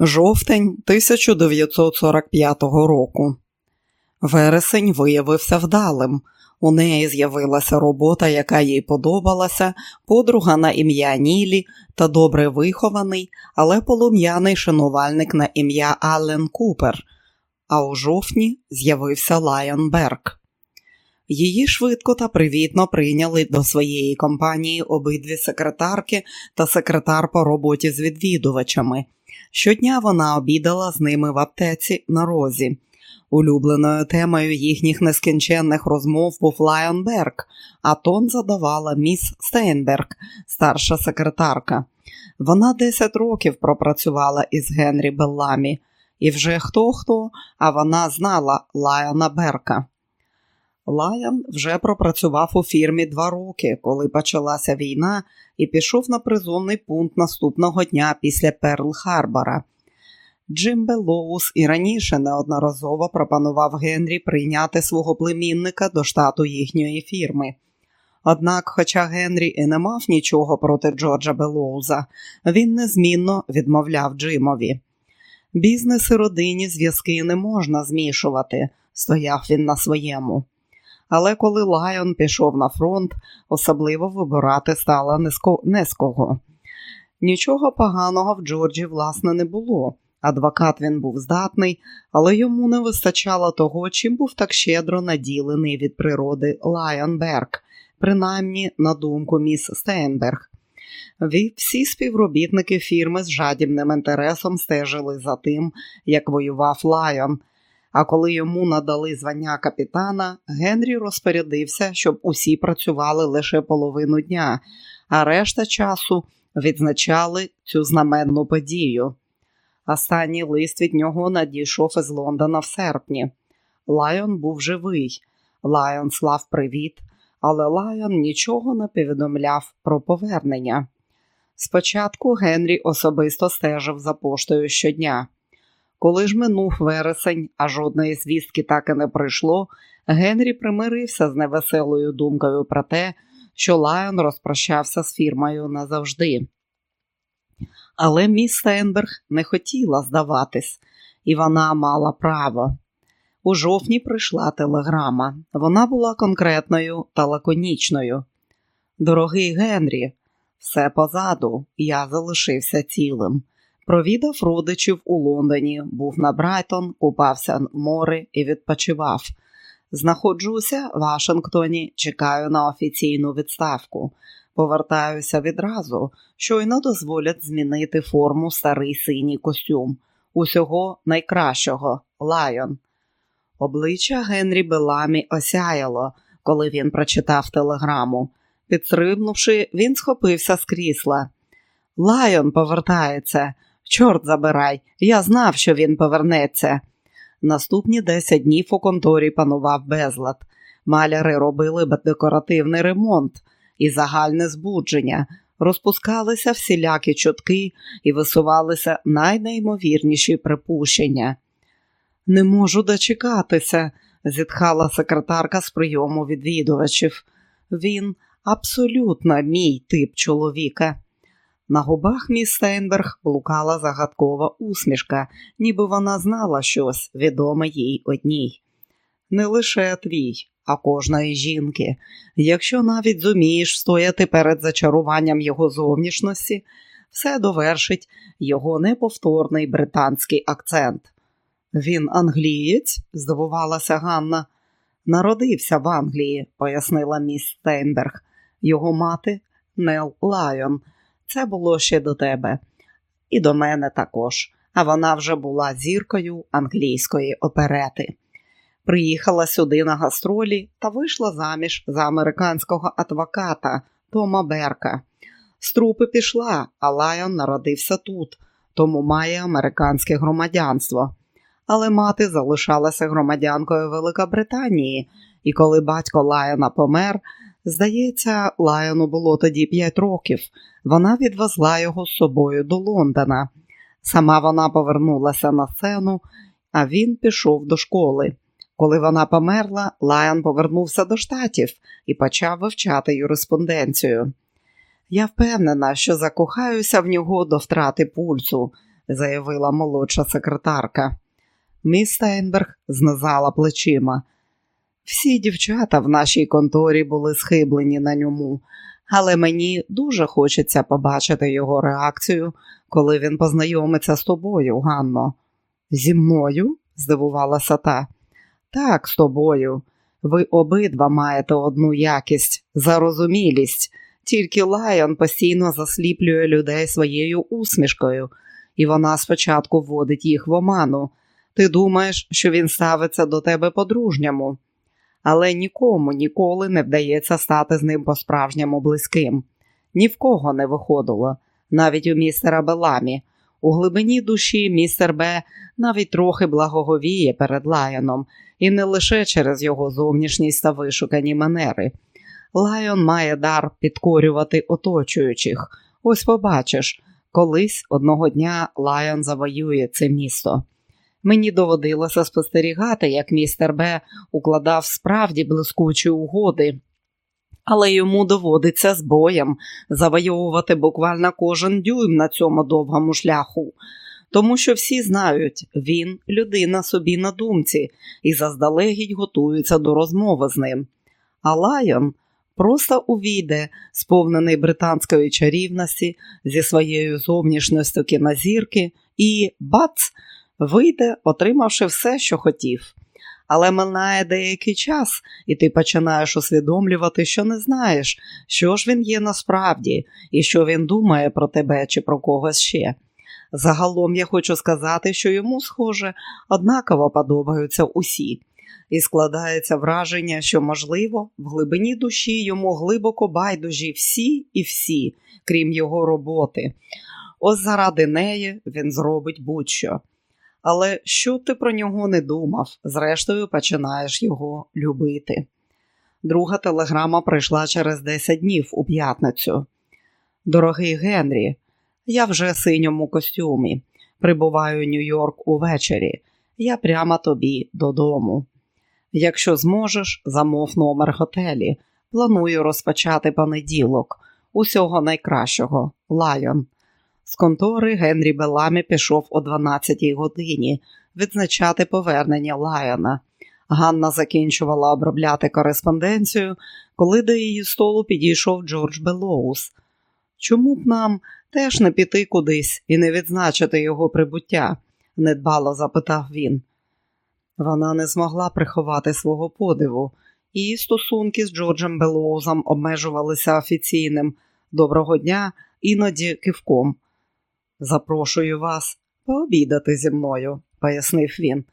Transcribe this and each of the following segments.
Жовтень 1945 року. Вересень виявився вдалим. У неї з'явилася робота, яка їй подобалася, подруга на ім'я Нілі та добре вихований, але полум'яний шанувальник на ім'я Аллен Купер. А у жовтні з'явився Лайон Берг. Її швидко та привітно прийняли до своєї компанії обидві секретарки та секретар по роботі з відвідувачами. Щодня вона обідала з ними в аптеці на розі. Улюбленою темою їхніх нескінченних розмов був Лайонберг, а тон задавала міс Стейнберг, старша секретарка. Вона 10 років пропрацювала із Генрі Белламі, і вже хто хто, а вона знала Лайона Берка. Лайон вже пропрацював у фірмі два роки, коли почалася війна, і пішов на призовний пункт наступного дня після Перл Харбора. Джим Белоус і раніше неодноразово пропонував Генрі прийняти свого племінника до штату їхньої фірми. Однак, хоча Генрі і не мав нічого проти Джорджа Белоуза, він незмінно відмовляв Джимові. Бізнес і родинні зв'язки не можна змішувати, стояв він на своєму. Але коли Лайон пішов на фронт, особливо вибирати стало не з кого. Нічого поганого в Джорджі, власне, не було. Адвокат він був здатний, але йому не вистачало того, чим був так щедро наділений від природи Лайон Берк, принаймні на думку міс Стейнберг. Всі співробітники фірми з жадібним інтересом стежили за тим, як воював Лайон. А коли йому надали звання капітана, Генрі розпорядився, щоб усі працювали лише половину дня, а решта часу відзначали цю знаменну подію. Останній лист від нього надійшов із Лондона в серпні. Лайон був живий. Лайон слав привіт, але Лайон нічого не повідомляв про повернення. Спочатку Генрі особисто стежив за поштою щодня. Коли ж минув вересень, а жодної звістки так і не прийшло, Генрі примирився з невеселою думкою про те, що Лайон розпрощався з фірмою назавжди. Але міс Стенберг не хотіла здаватись, і вона мала право. У жовтні прийшла телеграма. Вона була конкретною та лаконічною. Дорогий Генрі, все позаду, я залишився цілим. Провідав родичів у Лондоні, був на Брайтон, купався в море і відпочивав. Знаходжуся в Вашингтоні, чекаю на офіційну відставку. Повертаюся відразу, щойно дозволять змінити форму старий синій костюм. Усього найкращого Лайон. Обличчя Генрі Беламі осяяло, коли він прочитав телеграму. Підстрибнувши, він схопився з крісла. Лайон повертається. Чорт забирай, я знав, що він повернеться. Наступні десять днів у конторі панував безлад. Маляри робили декоративний ремонт і загальне збудження, розпускалися всілякі чутки і висувалися найнеймовірніші припущення. Не можу дочекатися, зітхала секретарка з прийому відвідувачів. Він абсолютно мій тип чоловіка. На губах міс Стейнберг блукала загадкова усмішка, ніби вона знала щось відоме їй одній. Не лише твій, а кожної жінки. Якщо навіть зумієш стояти перед зачаруванням його зовнішності, все довершить його неповторний британський акцент. Він англієць? здивувалася Ганна. Народився в Англії, пояснила міс Стейнберг. Його мати Нел Лайон. Це було ще до тебе, і до мене також, а вона вже була зіркою англійської оперети. Приїхала сюди на гастролі та вийшла заміж за американського адвоката Тома Берка. З трупи пішла, а Лайон народився тут, тому має американське громадянство. Але мати залишалася громадянкою Великобританії, і коли батько Лайона помер, Здається, Лайону було тоді п'ять років. Вона відвезла його з собою до Лондона. Сама вона повернулася на сцену, а він пішов до школи. Коли вона померла, Лайон повернувся до штатів і почав вивчати юриспонденцію. Я впевнена, що закохаюся в нього до втрати пульсу. заявила молодша секретарка. Міс Стейнберг знизала плечима. Всі дівчата в нашій конторі були схиблені на ньому, але мені дуже хочеться побачити його реакцію, коли він познайомиться з тобою, Ганно. Зі мною? здивувалася та. Так, з тобою. Ви обидва маєте одну якість, зарозумілість, тільки Лайон постійно засліплює людей своєю усмішкою, і вона спочатку вводить їх в оману. Ти думаєш, що він ставиться до тебе по-дружньому, але нікому ніколи не вдається стати з ним по-справжньому близьким. Ні в кого не виходило, навіть у містера Беламі. У глибині душі містер Б навіть трохи благоговіє перед Лайоном, і не лише через його зовнішність та вишукані манери. Лайон має дар підкорювати оточуючих. Ось побачиш, колись одного дня Лайон завоює це місто. Мені доводилося спостерігати, як містер Б укладав справді блискучі угоди, але йому доводиться з боєм завоювати буквально кожен дюйм на цьому довгому шляху, тому що всі знають, він людина собі на думці і заздалегідь готується до розмови з ним. А Лайон просто увійде, сповнений британської чарівності зі своєю зовнішністю кінозірки, і бац! Вийде, отримавши все, що хотів. Але минає деякий час, і ти починаєш усвідомлювати, що не знаєш, що ж він є насправді, і що він думає про тебе чи про когось ще. Загалом я хочу сказати, що йому, схоже, однаково подобаються усі, і складається враження, що, можливо, в глибині душі йому глибоко байдужі всі і всі, крім його роботи. Ось заради неї він зробить будь-що але що ти про нього не думав, зрештою починаєш його любити. Друга телеграма прийшла через 10 днів у п'ятницю. Дорогий Генрі, я вже в синьому костюмі. Прибуваю Нью-Йорк увечері. Я прямо тобі додому. Якщо зможеш, замов номер готелі. Планую розпочати понеділок. Усього найкращого, Лайон. З контори Генрі Беламі пішов о 12-й годині відзначати повернення Лайона. Ганна закінчувала обробляти кореспонденцію, коли до її столу підійшов Джордж Белоус. Чому б нам теж не піти кудись і не відзначити його прибуття? недбало запитав він. Вона не змогла приховати свого подиву, її стосунки з Джорджем Белоузом обмежувалися офіційним доброго дня, іноді кивком. Запрошую вас пообідати зі мною, пояснив він.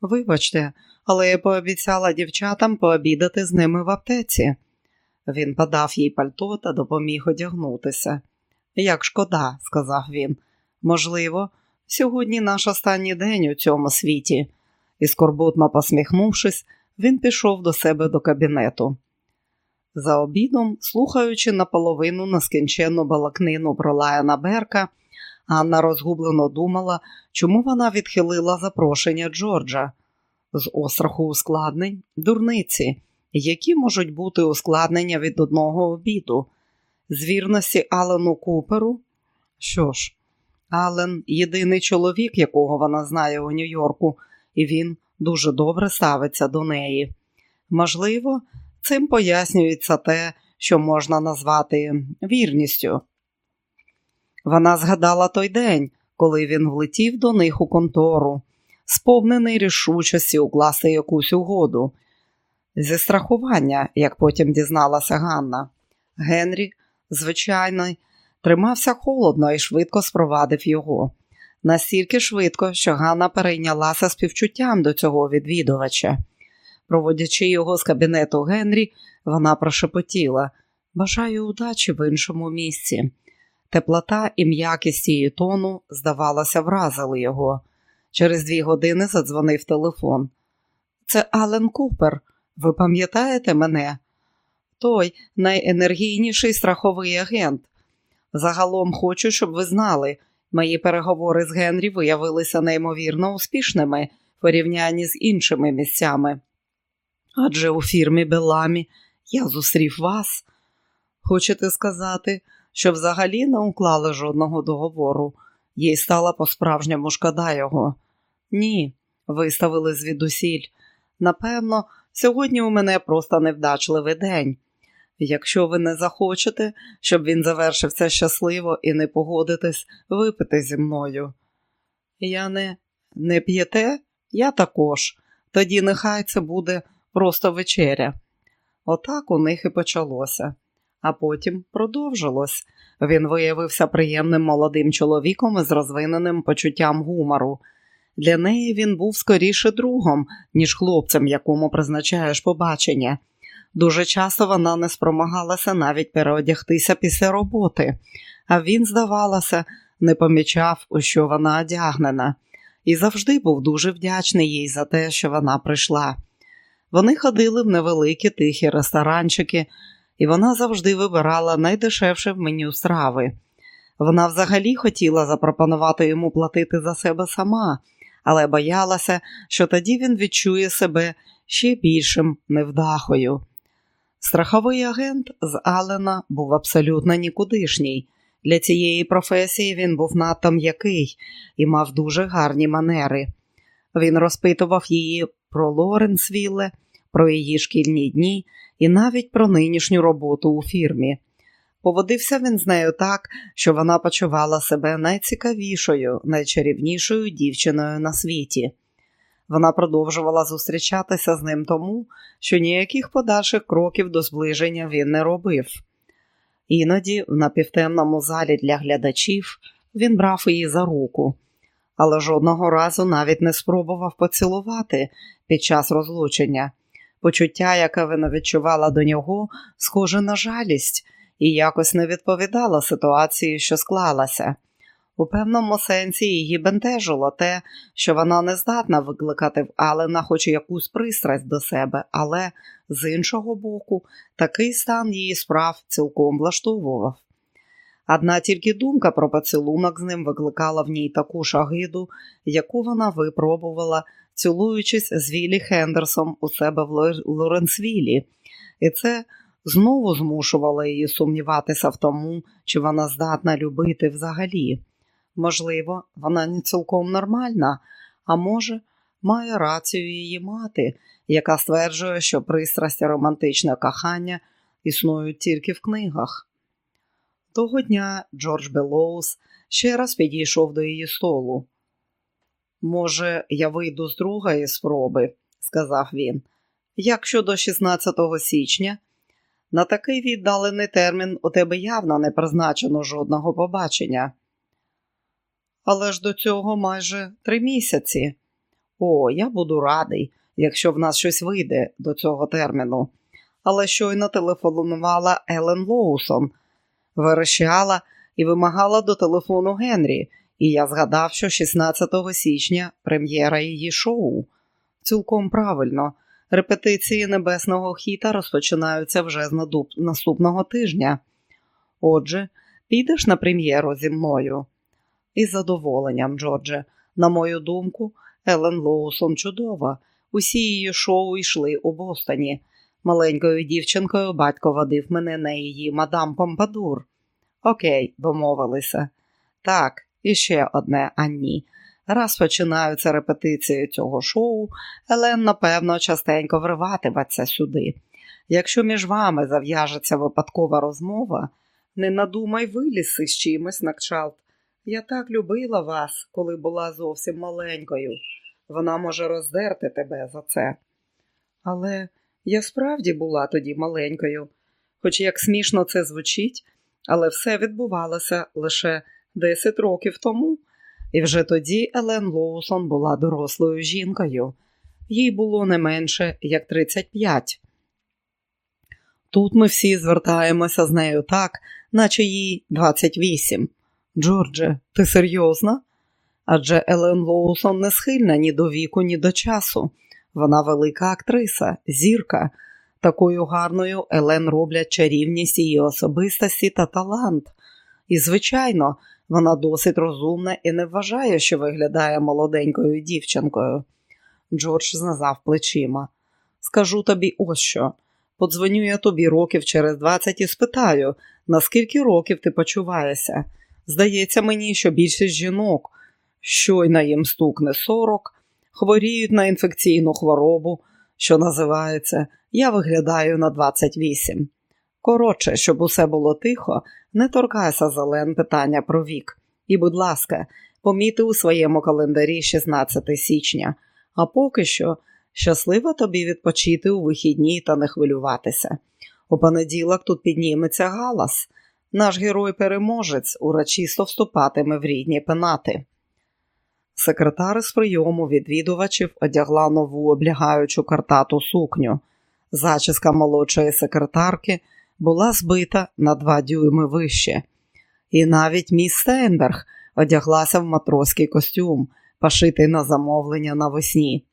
Вибачте, але я пообіцяла дівчатам пообідати з ними в аптеці. Він подав їй пальто та допоміг одягнутися. Як шкода, сказав він. Можливо, сьогодні наш останній день у цьому світі. І скорботно посміхнувшись, він пішов до себе до кабінету. За обідом, слухаючи наполовину нескінченну балакнину про Лаяна Берка, Анна розгублено думала, чому вона відхилила запрошення Джорджа. З остраху ускладнень дурниці, які можуть бути ускладнення від одного обіду, з вірності Алену Куперу. Що ж, Ален єдиний чоловік, якого вона знає у Нью-Йорку, і він дуже добре ставиться до неї. Можливо, цим пояснюється те, що можна назвати вірністю. Вона згадала той день, коли він влетів до них у контору, сповнений рішучості укласти якусь угоду. Зі страхування, як потім дізналася Ганна, Генрі, звичайно, тримався холодно і швидко спровадив його. Настільки швидко, що Ганна перейнялася співчуттям до цього відвідувача. Проводячи його з кабінету Генрі, вона прошепотіла Бажаю удачі в іншому місці. Теплота і м'якість її тону, здавалося, вразили його. Через дві години задзвонив телефон. Це Ален Купер. Ви пам'ятаєте мене? Той найенергійніший страховий агент. Загалом хочу, щоб ви знали, мої переговори з Генрі виявилися неймовірно успішними в порівнянні з іншими місцями. Адже у фірмі Беламі я зустрів вас. Хочете сказати, що взагалі не уклали жодного договору. їй стала по-справжньому шкода його. Ні, виставили звідусіль. Напевно, сьогодні у мене просто невдачливий день. Якщо ви не захочете, щоб він завершився щасливо і не погодитесь випити зі мною. Я не не п'єте? Я також. Тоді нехай це буде просто вечеря. Отак у них і почалося, а потім продовжилось. Він виявився приємним молодим чоловіком із розвиненим почуттям гумору. Для неї він був скоріше другом, ніж хлопцем, якому призначаєш побачення. Дуже часто вона не спромагалася навіть переодягтися після роботи, а він, здавалося, не помічав, у що вона одягнена, і завжди був дуже вдячний їй за те, що вона прийшла. Вони ходили в невеликі тихі ресторанчики, і вона завжди вибирала найдешевше в меню страви. Вона взагалі хотіла запропонувати йому платити за себе сама, але боялася, що тоді він відчує себе ще більшим невдахою. Страховий агент з Алена був абсолютно нікудишній. Для цієї професії він був надто м'який і мав дуже гарні манери. Він розпитував її про Лоренсвілле, про її шкільні дні і навіть про нинішню роботу у фірмі. Поводився він з нею так, що вона почувала себе найцікавішою, найчарівнішою дівчиною на світі. Вона продовжувала зустрічатися з ним тому, що ніяких подальших кроків до зближення він не робив. Іноді, в напівтемному залі для глядачів, він брав її за руку, але жодного разу навіть не спробував поцілувати під час розлучення. Почуття, яке вона відчувала до нього, схоже на жалість, і якось не відповідало ситуації, що склалася. У певному сенсі її бентежило те, що вона не здатна викликати в Алена хоч якусь пристрасть до себе, але з іншого боку, такий стан її справ цілком влаштовував. Одна тільки думка про поцілунок з ним викликала в ній таку шагиду, яку вона випробувала, цілуючись з Віллі Хендерсом у себе в Лоренсвілі, і це знову змушувало її сумніватися в тому, чи вона здатна любити взагалі. Можливо, вона не цілком нормальна, а може, має рацію її мати, яка стверджує, що пристрасть і романтичне кохання існують тільки в книгах. Того дня Джордж Белоус ще раз підійшов до її столу. Може, я вийду з другої спроби, сказав він. Як щодо 16 січня, на такий віддалений термін у тебе явно не призначено жодного побачення. Але ж до цього майже три місяці. О, я буду радий, якщо в нас щось вийде до цього терміну. Але щойно телефонувала Елен Лоусон, верещала і вимагала до телефону Генрі, і я згадав, що 16 січня прем'єра її шоу. Цілком правильно, репетиції небесного хіта розпочинаються вже з наступного тижня. Отже, підеш на прем'єру зі мною. Із задоволенням, Джордже. На мою думку, Елен Лоусон чудова. Усі її шоу йшли у Бостоні. Маленькою дівчинкою батько водив мене на її мадам Помпадур. Окей, домовилися. Так, і ще одне Анні. Раз починаються репетиції цього шоу, Елен, напевно, частенько вриватиметься сюди. Якщо між вами зав'яжеться випадкова розмова, не надумай вилізти з чимось на кшалт. Я так любила вас, коли була зовсім маленькою. Вона може роздерти тебе за це. Але я справді була тоді маленькою, хоч як смішно це звучить, але все відбувалося лише 10 років тому, і вже тоді Елен Лоусон була дорослою жінкою. Їй було не менше як 35. Тут ми всі звертаємося з нею так, наче їй 28. Джордже, ти серйозна? Адже Елен Лоусон не схильна ні до віку, ні до часу. Вона велика актриса, зірка. Такою гарною Елен роблять чарівність її особистості та талант. І, звичайно, вона досить розумна і не вважає, що виглядає молоденькою дівчинкою. Джордж зназав плечима. Скажу тобі ось що. Подзвоню я тобі років через двадцять і спитаю, наскільки років ти почуваєшся. Здається мені, що більшість жінок, щойно їм стукне 40, хворіють на інфекційну хворобу, що називається Я виглядаю на 28. Коротше, щоб усе було тихо, не торкайся зелен питання про вік. І, будь ласка, поміти у своєму календарі 16 січня, а поки що щасливо тобі відпочити у вихідні та не хвилюватися. У понеділок тут підніметься галас. Наш герой-переможець урочисто вступатиме в рідні пенати. Секретар з прийому відвідувачів одягла нову облягаючу картату сукню. Зачіска молодшої секретарки була збита на два дюйми вище. І навіть міс Стейнберг одяглася в матроський костюм, пошитий на замовлення навесні.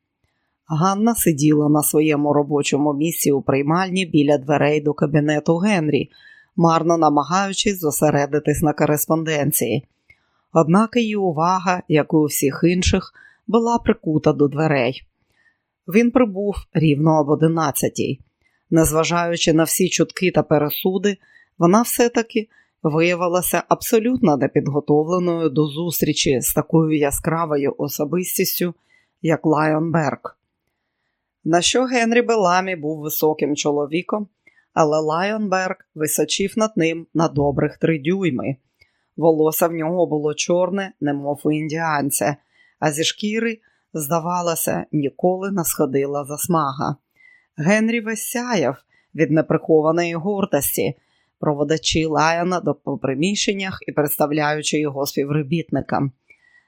Ганна сиділа на своєму робочому місці у приймальні біля дверей до кабінету Генрі, марно намагаючись зосередитись на кореспонденції. Однак її увага, як і у всіх інших, була прикута до дверей. Він прибув рівно об одинадцятій. Незважаючи на всі чутки та пересуди, вона все-таки виявилася абсолютно непідготовленою до зустрічі з такою яскравою особистістю, як Лайон Берг. На що Генрі Беламі був високим чоловіком, але Лайон Берг височив над ним на добрих три дюйми. Волосся в нього було чорне, немов у індіанця, а зі шкіри, здавалося, ніколи не сходила засмага. Генрі весь сяяв від неприхованої гордості, проводачи Лайона до приміщеннях і представляючи його співробітникам.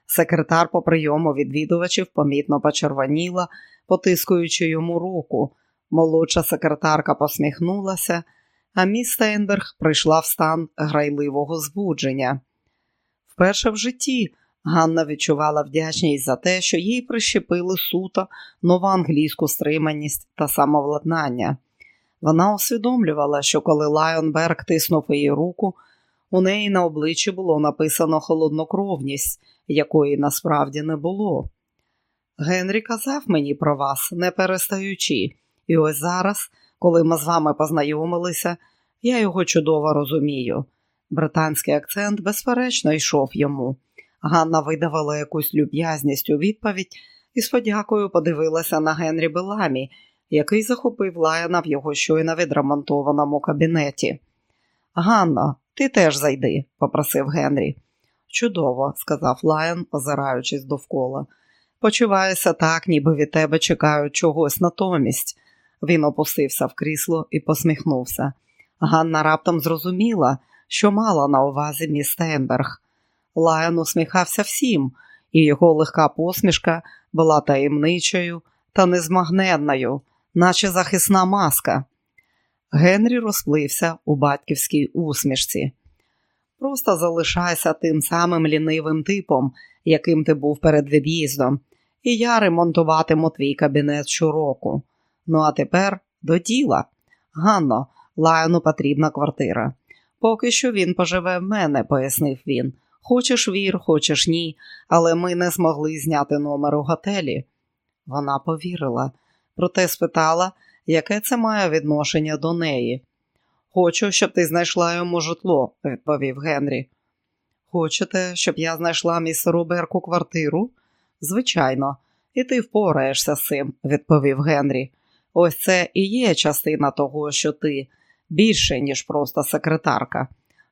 Секретар по прийому відвідувачів помітно почервоніла, потискуючи йому руку. Молодша секретарка посміхнулася, а міс Стейнберг прийшла в стан грайливого збудження. Вперше в житті Ганна відчувала вдячність за те, що їй прищепили суто нову англійську стриманість та самовладнання. Вона усвідомлювала, що коли Лайон Берг тиснув її руку, у неї на обличчі було написано холоднокровність, якої насправді не було. Генрі казав мені про вас, не перестаючи, і ось зараз, коли ми з вами познайомилися, я його чудово розумію. Британський акцент, безперечно, йшов йому. Ганна видавала якусь люб'язність у відповідь і з подякою подивилася на Генрі Беламі, який захопив Лайона в його щойно відремонтованому кабінеті. Ганна, ти теж зайди, попросив Генрі. Чудово, сказав Лайон, озираючись довкола. Почуваюся так, ніби від тебе чекають чогось натомість. Він опустився в крісло і посміхнувся. Ганна раптом зрозуміла, що мала на увазі міс Стейнберг. Лайон усміхався всім, і його легка посмішка була таємничою та незмагненною, наче захисна маска. Генрі розплився у батьківській усмішці. Просто залишайся тим самим лінивим типом, яким ти був перед від'їздом, і я ремонтуватиму твій кабінет щороку. Ну а тепер до діла. Ганно, Лайону потрібна квартира. Поки що він поживе в мене, пояснив він. Хочеш вір, хочеш ні, але ми не змогли зняти номер у готелі. Вона повірила, проте спитала, яке це має відношення до неї. Хочу, щоб ти знайшла йому житло, відповів Генрі. Хочете, щоб я знайшла містеру Берку квартиру? Звичайно, і ти впораєшся з цим, відповів Генрі. Ось це і є частина того, що ти більше, ніж просто секретарка.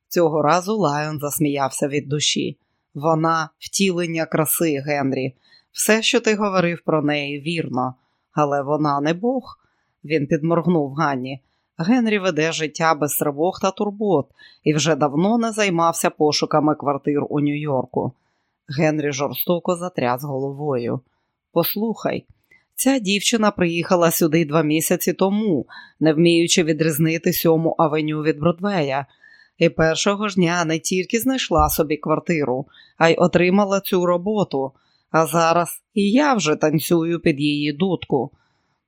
Цього разу Лайон засміявся від душі. Вона втілення краси, Генрі. Все, що ти говорив про неї, вірно, але вона не Бог. Він підморгнув Ганні. Генрі веде життя без тривог та турбот і вже давно не займався пошуками квартир у Нью-Йорку. Генрі жорстоко затряс головою. Послухай, ця дівчина приїхала сюди два місяці тому, не вміючи відрізнити сьому авеню від Бродвея, і першого ж дня не тільки знайшла собі квартиру, а й отримала цю роботу. А зараз і я вже танцюю під її дудку.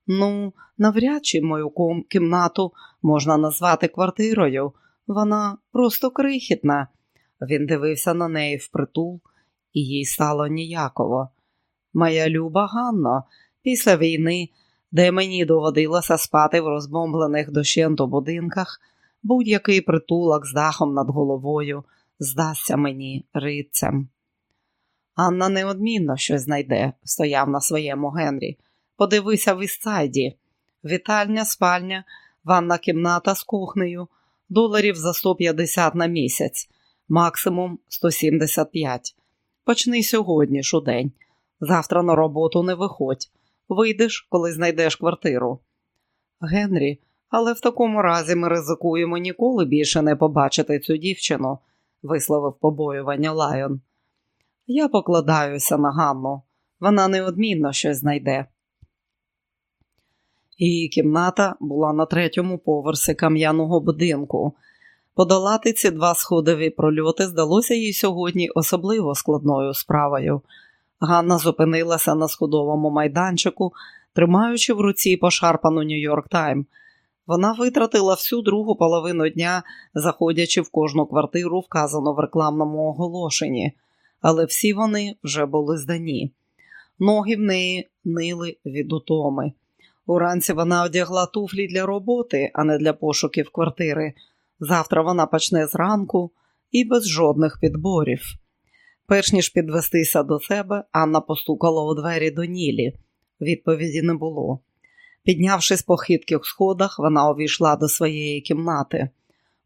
Ну, навряд чи мою кімнату можна назвати квартирою. Вона просто крихітна. Він дивився на неї впритул, і їй стало ніяково. Моя люба Ганна, після війни, де мені доводилося спати в розбомблених дощенту будинках, будь-який притулок з дахом над головою здасться мені рицем. Анна неодмінно щось знайде, стояв на своєму Генрі. Подивися в Істайді. Вітальня, спальня, ванна кімната з кухнею, доларів за 150 на місяць, максимум 175. Почни сьогодні ж у день. Завтра на роботу не виходь. Вийдеш, коли знайдеш квартиру. Генрі, але в такому разі ми ризикуємо ніколи більше не побачити цю дівчину, висловив побоювання Лайон. Я покладаюся на Ганну. Вона неодмінно щось знайде. Її кімната була на третьому поверсі кам'яного будинку. Подолати ці два сходові прольоти здалося їй сьогодні особливо складною справою. Ганна зупинилася на сходовому майданчику, тримаючи в руці пошарпану Нью-Йорк Тайм. Вона витратила всю другу половину дня, заходячи в кожну квартиру, вказану в рекламному оголошенні, але всі вони вже були здані. Ноги в неї нили від утоми. Уранці вона одягла туфлі для роботи, а не для пошуків квартири. Завтра вона почне зранку і без жодних підборів. Перш ніж підвестися до себе, Анна постукала у двері до Нілі. Відповіді не було. Піднявшись по хитких сходах, вона увійшла до своєї кімнати.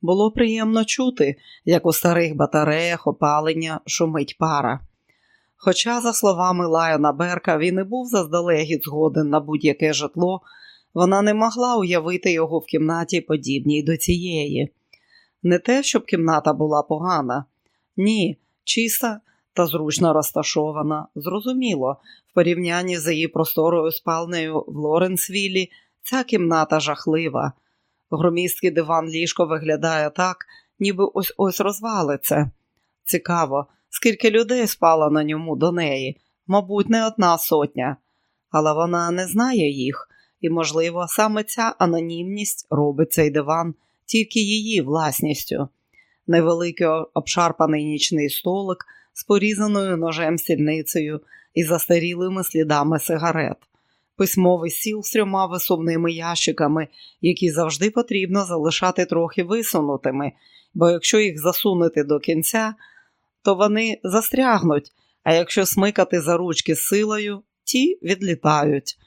Було приємно чути, як у старих батареях опалення шумить пара. Хоча, за словами Лайона Берка, він і був заздалегідь згоден на будь-яке житло, вона не могла уявити його в кімнаті, подібній до цієї. Не те, щоб кімната була погана, ні, чиста та зручно розташована. Зрозуміло, в порівнянні з її просторою спальнею в Лоренсвілі ця кімната жахлива. Громісткий диван ліжко виглядає так, ніби ось ось розвалиться. Цікаво, скільки людей спало на ньому до неї, мабуть, не одна сотня, але вона не знає їх, і, можливо, саме ця анонімність робить цей диван тільки її власністю. Невеликий обшарпаний нічний столик з порізаною ножем сільницею і застарілими слідами сигарет, письмовий сіл з трьома висувними ящиками, які завжди потрібно залишати трохи висунутими, бо якщо їх засунути до кінця, то вони застрягнуть, а якщо смикати за ручки силою, ті відлітають.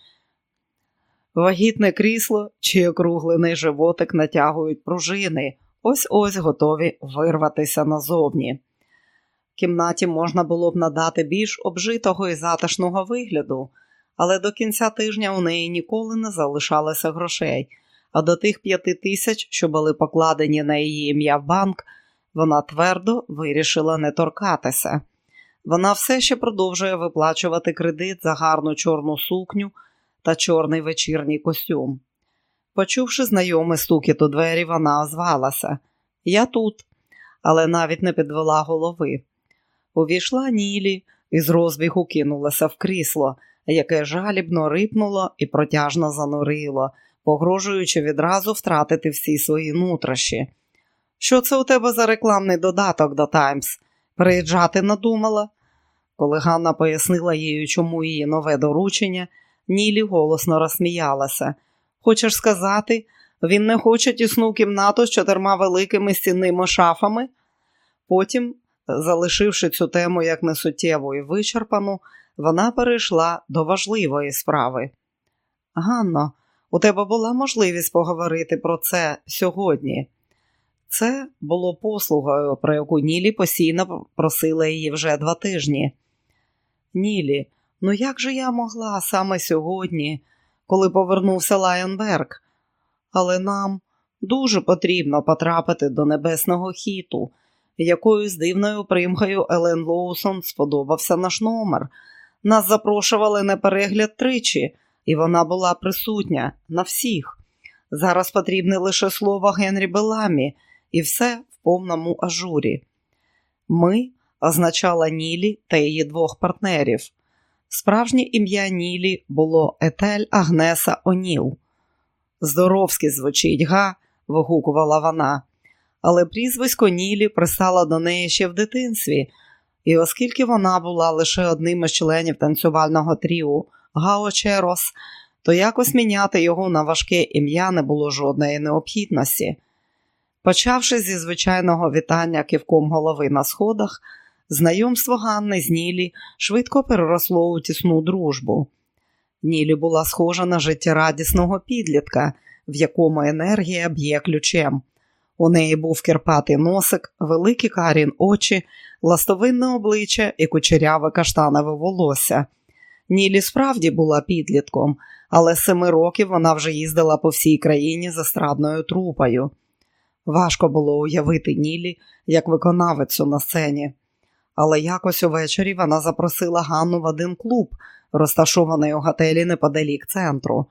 Вагітне крісло чи округлений животик натягують пружини, ось ось готові вирватися назовні. Кімнаті можна було б надати більш обжитого і затишного вигляду, але до кінця тижня у неї ніколи не залишалося грошей, а до тих п'яти тисяч, що були покладені на її ім'я в банк, вона твердо вирішила не торкатися. Вона все ще продовжує виплачувати кредит за гарну чорну сукню та чорний вечірній костюм. Почувши знайомий стукіт у двері, вона озвалася Я тут, але навіть не підвела голови. Увійшла Нілі і з розбігу кинулася в крісло, яке жалібно рипнуло і протяжно занурило, погрожуючи відразу втратити всі свої нутрощі. Що це у тебе за рекламний додаток до Таймс? Приїжджати надумала? Коли Ганна пояснила їй, чому її нове доручення, Нілі голосно розсміялася. Хочеш сказати, він не хоче тісну кімнату з чотирма великими стінними шафами? Потім Залишивши цю тему як несуттєву і вичерпану, вона перейшла до важливої справи. Ганно, у тебе була можливість поговорити про це сьогодні. Це було послугою, про яку Нілі постійно просила її вже два тижні. Нілі, ну як же я могла саме сьогодні, коли повернувся Лайонберг? Але нам дуже потрібно потрапити до небесного хіту якою з дивною примхою Елен Лоусон сподобався наш номер. Нас запрошували на перегляд тричі, і вона була присутня на всіх. Зараз потрібне лише слово Генрі Беламі, і все в повному ажурі. Ми означала Нілі та її двох партнерів. Справжнє ім'я Нілі було Етель Агнеса Оніл. Здоровськи звучить га, вигукувала вона але прізвисько Нілі пристало до неї ще в дитинстві, і оскільки вона була лише одним із членів танцювального тріу Гао Черос, то якось міняти його на важке ім'я не було жодної необхідності. Почавши зі звичайного вітання кивком голови на сходах, знайомство Ганни з Нілі швидко переросло у тісну дружбу. Нілі була схожа на життєрадісного підлітка, в якому енергія б'є ключем. У неї був кірпатий носик, великі карін очі, ластовинне обличчя і кучеряве каштанове волосся. Нілі справді була підлітком, але семи років вона вже їздила по всій країні з естрадною трупою. Важко було уявити Нілі як виконавицю на сцені. Але якось увечері вона запросила Ганну в один клуб, розташований у готелі неподалік центру.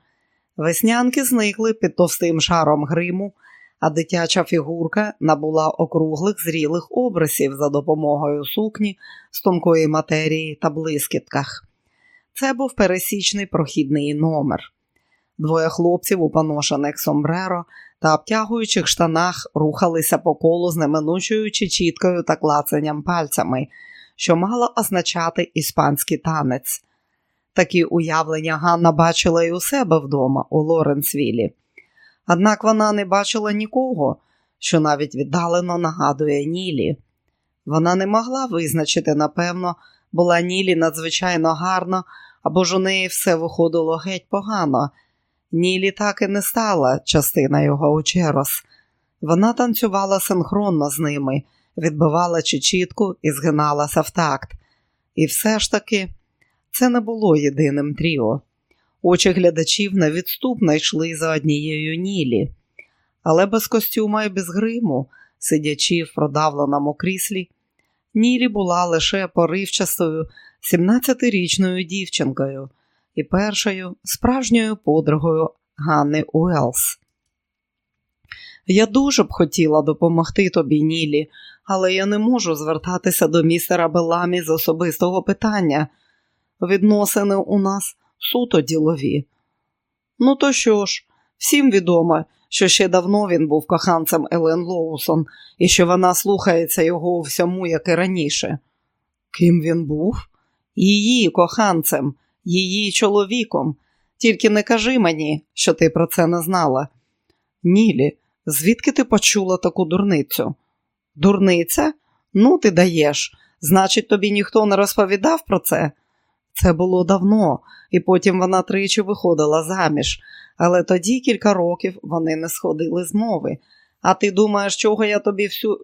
Веснянки зникли під товстим шаром гриму, а дитяча фігурка набула округлих зрілих обрисів за допомогою сукні, з тонкої матерії та блискітках. Це був пересічний прохідний номер. Двоє хлопців у поношених сомбреро та обтягуючих штанах рухалися по колу з неминучою чіткою та клацанням пальцями, що мало означати іспанський танець. Такі уявлення Ганна бачила і у себе вдома, у Лоренсвілі. Однак вона не бачила нікого, що навіть віддалено нагадує Нілі. Вона не могла визначити, напевно, була Нілі надзвичайно гарна, або ж у неї все виходило геть погано. Нілі так і не стала частина його очерос. Вона танцювала синхронно з ними, відбивала чечітку і згиналася в такт. І все ж таки це не було єдиним тріо. Очі глядачів невідступно йшли за однією Нілі, але без костюма і без гриму, сидячи в продавленому кріслі, Нілі була лише поривчастою 17-річною дівчинкою і першою справжньою подругою Ганни Уелс. Я дуже б хотіла допомогти тобі, Нілі, але я не можу звертатися до містера Беламі з особистого питання. Відносини у нас суто ділові. Ну, то що ж, всім відомо, що ще давно він був коханцем Елен Лоусон і що вона слухається його у всьому, як і раніше. Ким він був? Її коханцем, її чоловіком. Тільки не кажи мені, що ти про це не знала. Нілі, звідки ти почула таку дурницю? Дурниця? Ну, ти даєш. Значить, тобі ніхто не розповідав про це? Це було давно, і потім вона тричі виходила заміж, але тоді кілька років вони не сходили з мови. А ти думаєш, чого я тобі всю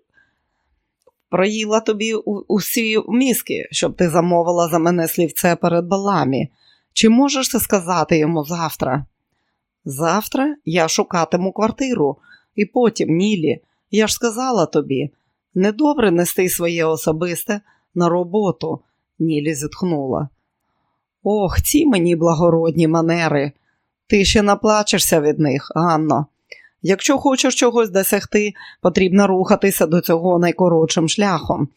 проїла тобі усі мізки, щоб ти замовила за мене слівце перед баламі? Чи можеш ти сказати йому завтра? Завтра я шукатиму квартиру, і потім, Нілі, я ж сказала тобі, недобре нести своє особисте на роботу, Нілі зітхнула. Ох, ці мені благородні манери. Ти ще наплачешся від них, Ганно. Якщо хочеш чогось досягти, потрібно рухатися до цього найкоротшим шляхом.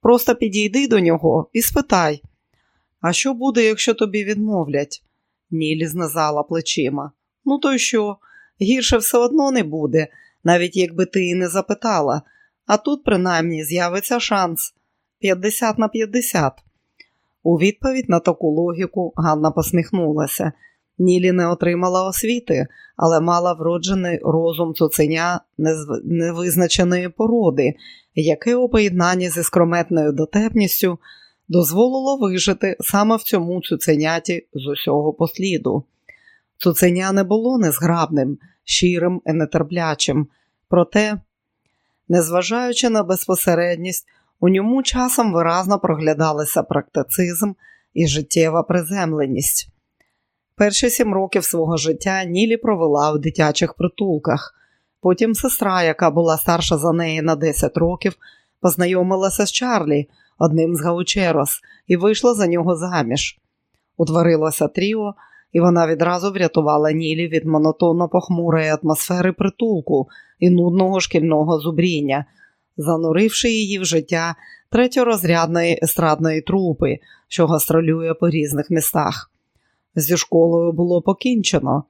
Просто підійди до нього і спитай. А що буде, якщо тобі відмовлять? Нілі знизала плечима. Ну, то й що? Гірше все одно не буде, навіть якби ти і не запитала. А тут, принаймні, з'явиться шанс 50 на 50. У відповідь на таку логіку Ганна посміхнулася. Нілі не отримала освіти, але мала вроджений розум цуценя невизначеної породи, яке у поєднанні зі скрометною дотепністю дозволило вижити саме в цьому цуценяті з усього посліду. Цуценя не було незграбним, щирим і нетерплячим, проте, незважаючи на безпосередність, у ньому часом виразно проглядалися практицизм і життєва приземленість. Перші сім років свого життя Нілі провела в дитячих притулках. Потім сестра, яка була старша за неї на 10 років, познайомилася з Чарлі, одним з Гаучерос, і вийшла за нього заміж. Утворилося тріо, і вона відразу врятувала Нілі від монотонно похмурої атмосфери притулку і нудного шкільного зубріння, зануривши її в життя третьорозрядної естрадної трупи, що гастролює по різних містах. Зі школою було покінчено,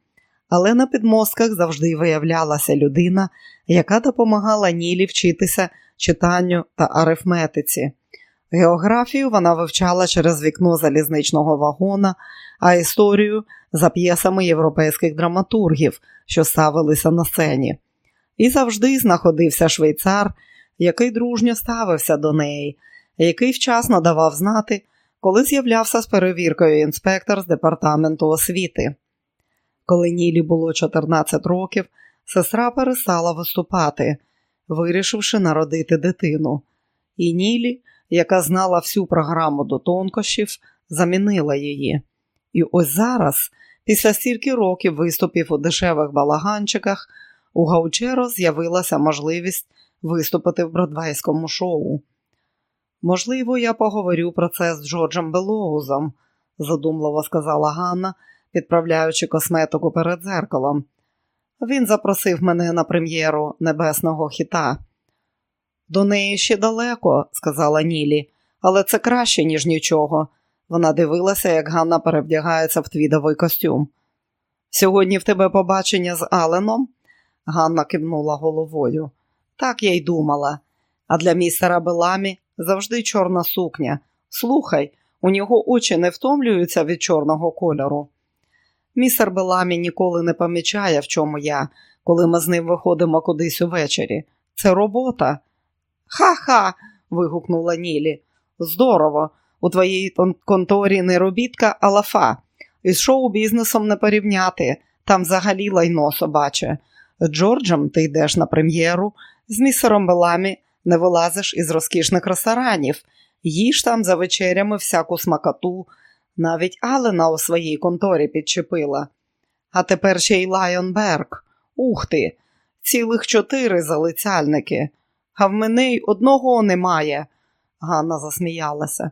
але на підмостках завжди виявлялася людина, яка допомагала Нілі вчитися читанню та арифметиці. Географію вона вивчала через вікно залізничного вагона, а історію за п'єсами європейських драматургів, що ставилися на сцені. І завжди знаходився швейцар, який дружньо ставився до неї, який вчасно давав знати, коли з'являвся з перевіркою інспектор з департаменту освіти. Коли Нілі було 14 років, сестра перестала виступати, вирішивши народити дитину. І Нілі, яка знала всю програму до тонкощів, замінила її. І ось зараз, після стільки років виступів у дешевих балаганчиках, у Гаучеро з'явилася можливість виступити в бродвейському шоу. Можливо, я поговорю про це з Джорджем Белоузом, задумливо сказала Ганна, підправляючи косметику перед дзеркалом. Він запросив мене на прем'єру небесного хіта. До неї ще далеко, сказала Нілі, але це краще, ніж нічого. Вона дивилася, як Ганна перевдягається в твідовий костюм. Сьогодні в тебе побачення з Аленом? Ганна кивнула головою. Так я й думала. А для містера Беламі завжди чорна сукня. Слухай, у нього очі не втомлюються від чорного кольору. Містер Беламі ніколи не помічає, в чому я, коли ми з ним виходимо кудись увечері. Це робота. Ха-ха. вигукнула Нілі. Здорово. У твоїй конторі не робітка, а лафа. Із шоу-бізнесом не порівняти, там взагалі лайно собаче. Джорджем ти йдеш на прем'єру, з місером Беламі не вилазиш із розкішних ресторанів, їж там за вечерями всяку смакоту, навіть Алена у своїй конторі підчепила. А тепер ще й Лайон Берг. Ух ти, цілих чотири залицяльники, а в мене й одного немає. Ганна засміялася.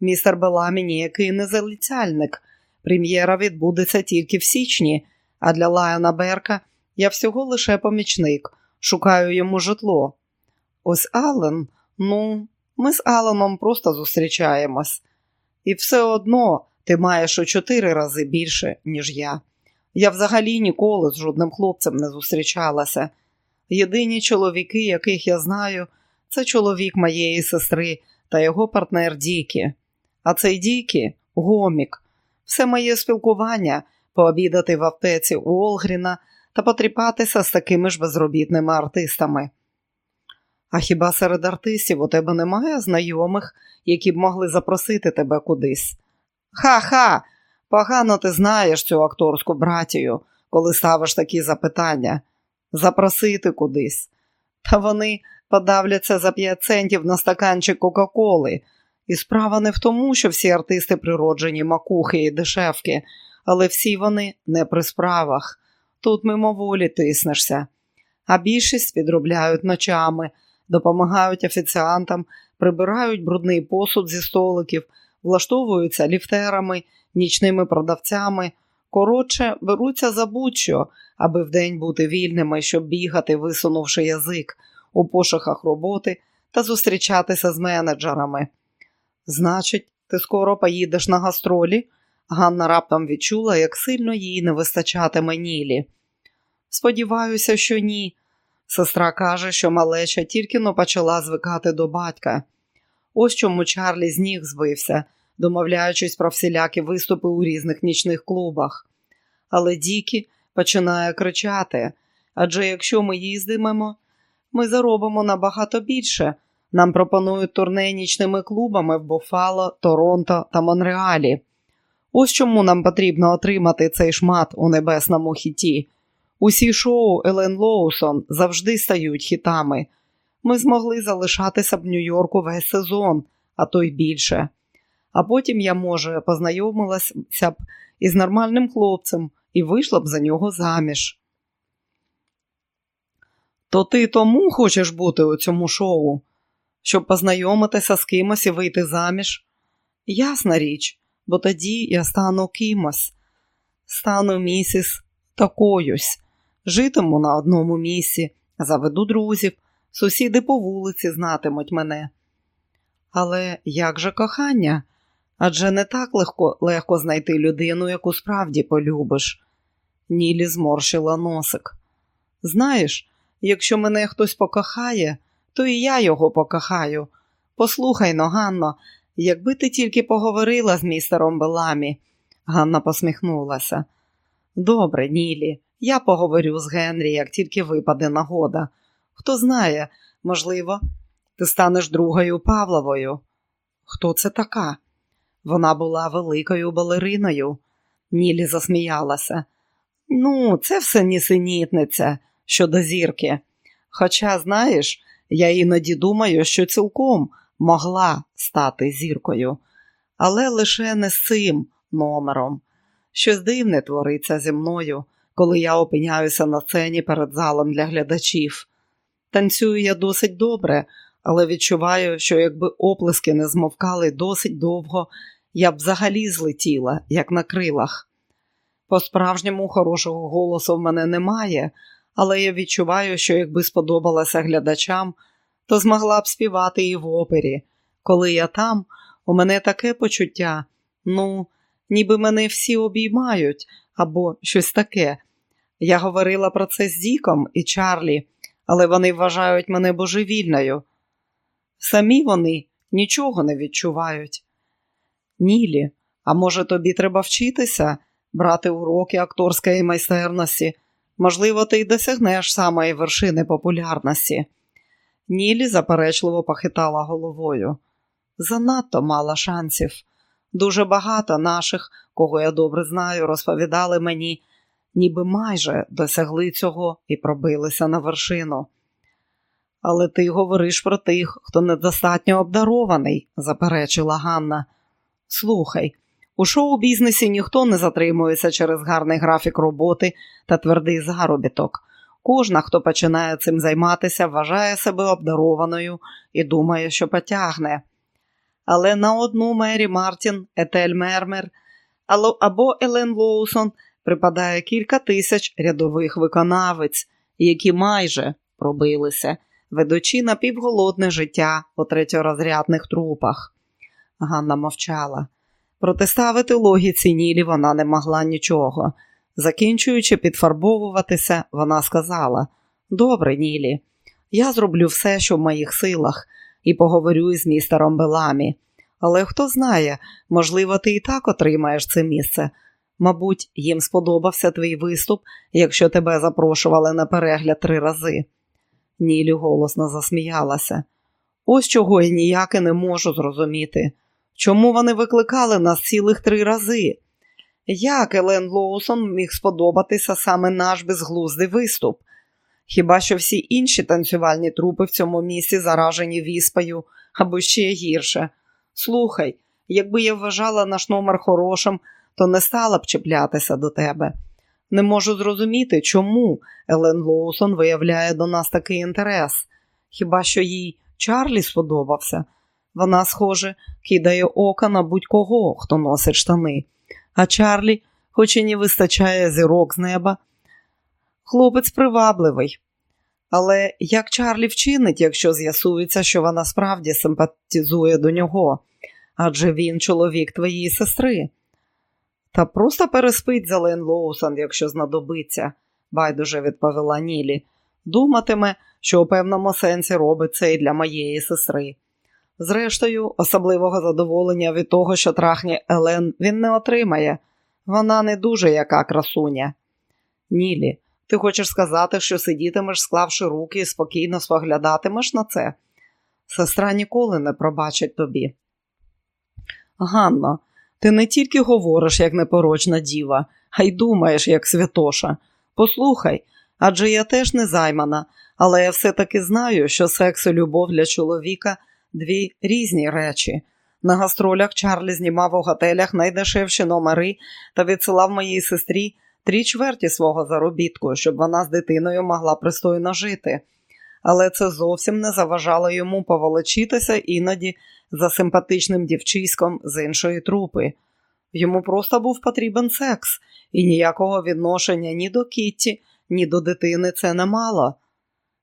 Містер Беламі ніякий не залицяльник. Прем'єра відбудеться тільки в січні, а для Лайона Берка я всього лише помічник, шукаю йому житло. Ось Ален, ну, ми з Аленом просто зустрічаємось. І все одно ти маєш у чотири рази більше, ніж я. Я взагалі ніколи з жодним хлопцем не зустрічалася. Єдині чоловіки, яких я знаю, це чоловік моєї сестри та його партнер Дікі. А цей Дікі гомік. Все моє спілкування пообідати в аптеці у Олгріна та потріпатися з такими ж безробітними артистами. А хіба серед артистів у тебе немає знайомих, які б могли запросити тебе кудись? Ха-ха, погано ти знаєш цю акторську братію, коли ставиш такі запитання запросити кудись. Та вони подавляться за 5 центів на стаканчик Кока-Коли. І справа не в тому, що всі артисти природжені макухи і дешевки, але всі вони не при справах. Тут мимоволі тиснешся. А більшість підробляють ночами, допомагають офіціантам, прибирають брудний посуд зі столиків, влаштовуються ліфтерами, нічними продавцями. Коротше, беруться за будь-що, аби вдень бути вільними, щоб бігати, висунувши язик у пошуках роботи та зустрічатися з менеджерами. Значить, ти скоро поїдеш на гастролі? Ганна раптом відчула, як сильно їй не вистачатиме Нілі. Сподіваюся, що ні. Сестра каже, що малеча тільки но почала звикати до батька. Ось чому Чарлі з ніг збився, домовляючись про всілякі виступи у різних нічних клубах. Але Дікі починає кричати адже якщо ми їздимемо, ми заробимо набагато більше. Нам пропонують турне нічними клубами в Буфало, Торонто та Монреалі. Ось чому нам потрібно отримати цей шмат у небесному хіті. Усі шоу Елен Лоусон завжди стають хітами. Ми змогли залишатися в Нью-Йорку весь сезон, а то й більше. А потім я, може, познайомилася б із нормальним хлопцем і вийшла б за нього заміж. То ти тому хочеш бути у цьому шоу, щоб познайомитися з кимось і вийти заміж? Ясна річ, бо тоді я стану кимось, стану місіс такоюсь, житиму на одному місці, заведу друзів, сусіди по вулиці знатимуть мене. Але як же кохання? Адже не так легко легко знайти людину, яку справді полюбиш. Нілі зморщила носик. Знаєш, якщо мене хтось покохає, то і я його покохаю. Послухай но, Ганно, якби ти тільки поговорила з містером Беламі, Ганна посміхнулася. Добре, Нілі, Я поговорю з Генрі, як тільки випаде нагода. Хто знає, можливо, ти станеш другою Павловою. Хто це така? Вона була великою балериною. Нілі засміялася. Ну, це все нісенітниця щодо зірки. Хоча, знаєш, я іноді думаю, що цілком могла стати зіркою, але лише не з цим номером. Щось дивне твориться зі мною, коли я опиняюся на сцені перед залом для глядачів. Танцюю я досить добре, але відчуваю, що якби оплески не змовкали досить довго, я б взагалі злетіла, як на крилах. По справжньому хорошого голосу в мене немає, але я відчуваю, що якби сподобалася глядачам, то змогла б співати і в опері. Коли я там, у мене таке почуття, ну, ніби мене всі обіймають або щось таке. Я говорила про це з Діком і Чарлі, але вони вважають мене божевільною. Самі вони нічого не відчувають. Нілі, а може, тобі треба вчитися, брати уроки акторської майстерності? Можливо, ти й досягнеш самої вершини популярності. Нілі заперечливо похитала головою. Занадто мало шансів. Дуже багато наших, кого я добре знаю, розповідали мені, ніби майже досягли цього і пробилися на вершину. Але ти говориш про тих, хто недостатньо обдарований, заперечила Ганна. Слухай, у шоу-бізнесі ніхто не затримується через гарний графік роботи та твердий заробіток. Кожна, хто починає цим займатися, вважає себе обдарованою і думає, що потягне. Але на одну Мері Мартін, Етель Мермер або Елен Лоусон припадає кілька тисяч рядових виконавець, які майже пробилися, ведучи напівголодне життя по третьорозрядних трупах. Ганна мовчала. Протиставити логіці Нілі вона не могла нічого. Закінчуючи підфарбовуватися, вона сказала: Добре, Нілі, я зроблю все, що в моїх силах, і поговорю із містером Беламі. Але хто знає, можливо, ти і так отримаєш це місце. Мабуть, їм сподобався твій виступ, якщо тебе запрошували на перегляд три рази. Нілі голосно засміялася. Ось чого я ніяк і не можу зрозуміти. Чому вони викликали нас цілих три рази? Як Елен Лоусон міг сподобатися саме наш безглуздий виступ? Хіба що всі інші танцювальні трупи в цьому місці заражені віспою або ще гірше? Слухай, якби я вважала наш номер хорошим, то не стала б чіплятися до тебе. Не можу зрозуміти, чому Елен Лоусон виявляє до нас такий інтерес. Хіба що їй Чарлі сподобався? Вона, схоже, кидає ока на будь-кого, хто носить штани. А Чарлі, хоч і не вистачає зірок з неба, хлопець привабливий. Але як Чарлі вчинить, якщо з'ясується, що вона справді симпатизує до нього, адже він чоловік твоєї сестри. Та просто переспить Зелен Лоусон, якщо знадобиться, байдуже відповіла Нілі. Думатиме, що у певному сенсі робить це і для моєї сестри. Зрештою, особливого задоволення від того, що трахне Елен, він не отримає. Вона не дуже яка красуня. Нілі, ти хочеш сказати, що сидітимеш, склавши руки і спокійно споглядатимеш на це? Сестра ніколи не пробачить тобі. Ганно, ти не тільки говориш, як непорочна діва, а й думаєш, як святоша. Послухай, адже я теж не займана, але я все-таки знаю, що секс і любов для чоловіка дві різні речі. На гастролях Чарлі знімав у готелях найдешевші номери та відсилав моїй сестрі три чверті свого заробітку, щоб вона з дитиною могла пристойно жити. Але це зовсім не заважало йому поволочитися іноді за симпатичним дівчиськом з іншої трупи. Йому просто був потрібен секс, і ніякого відношення ні до Кітті, ні до дитини це не мало.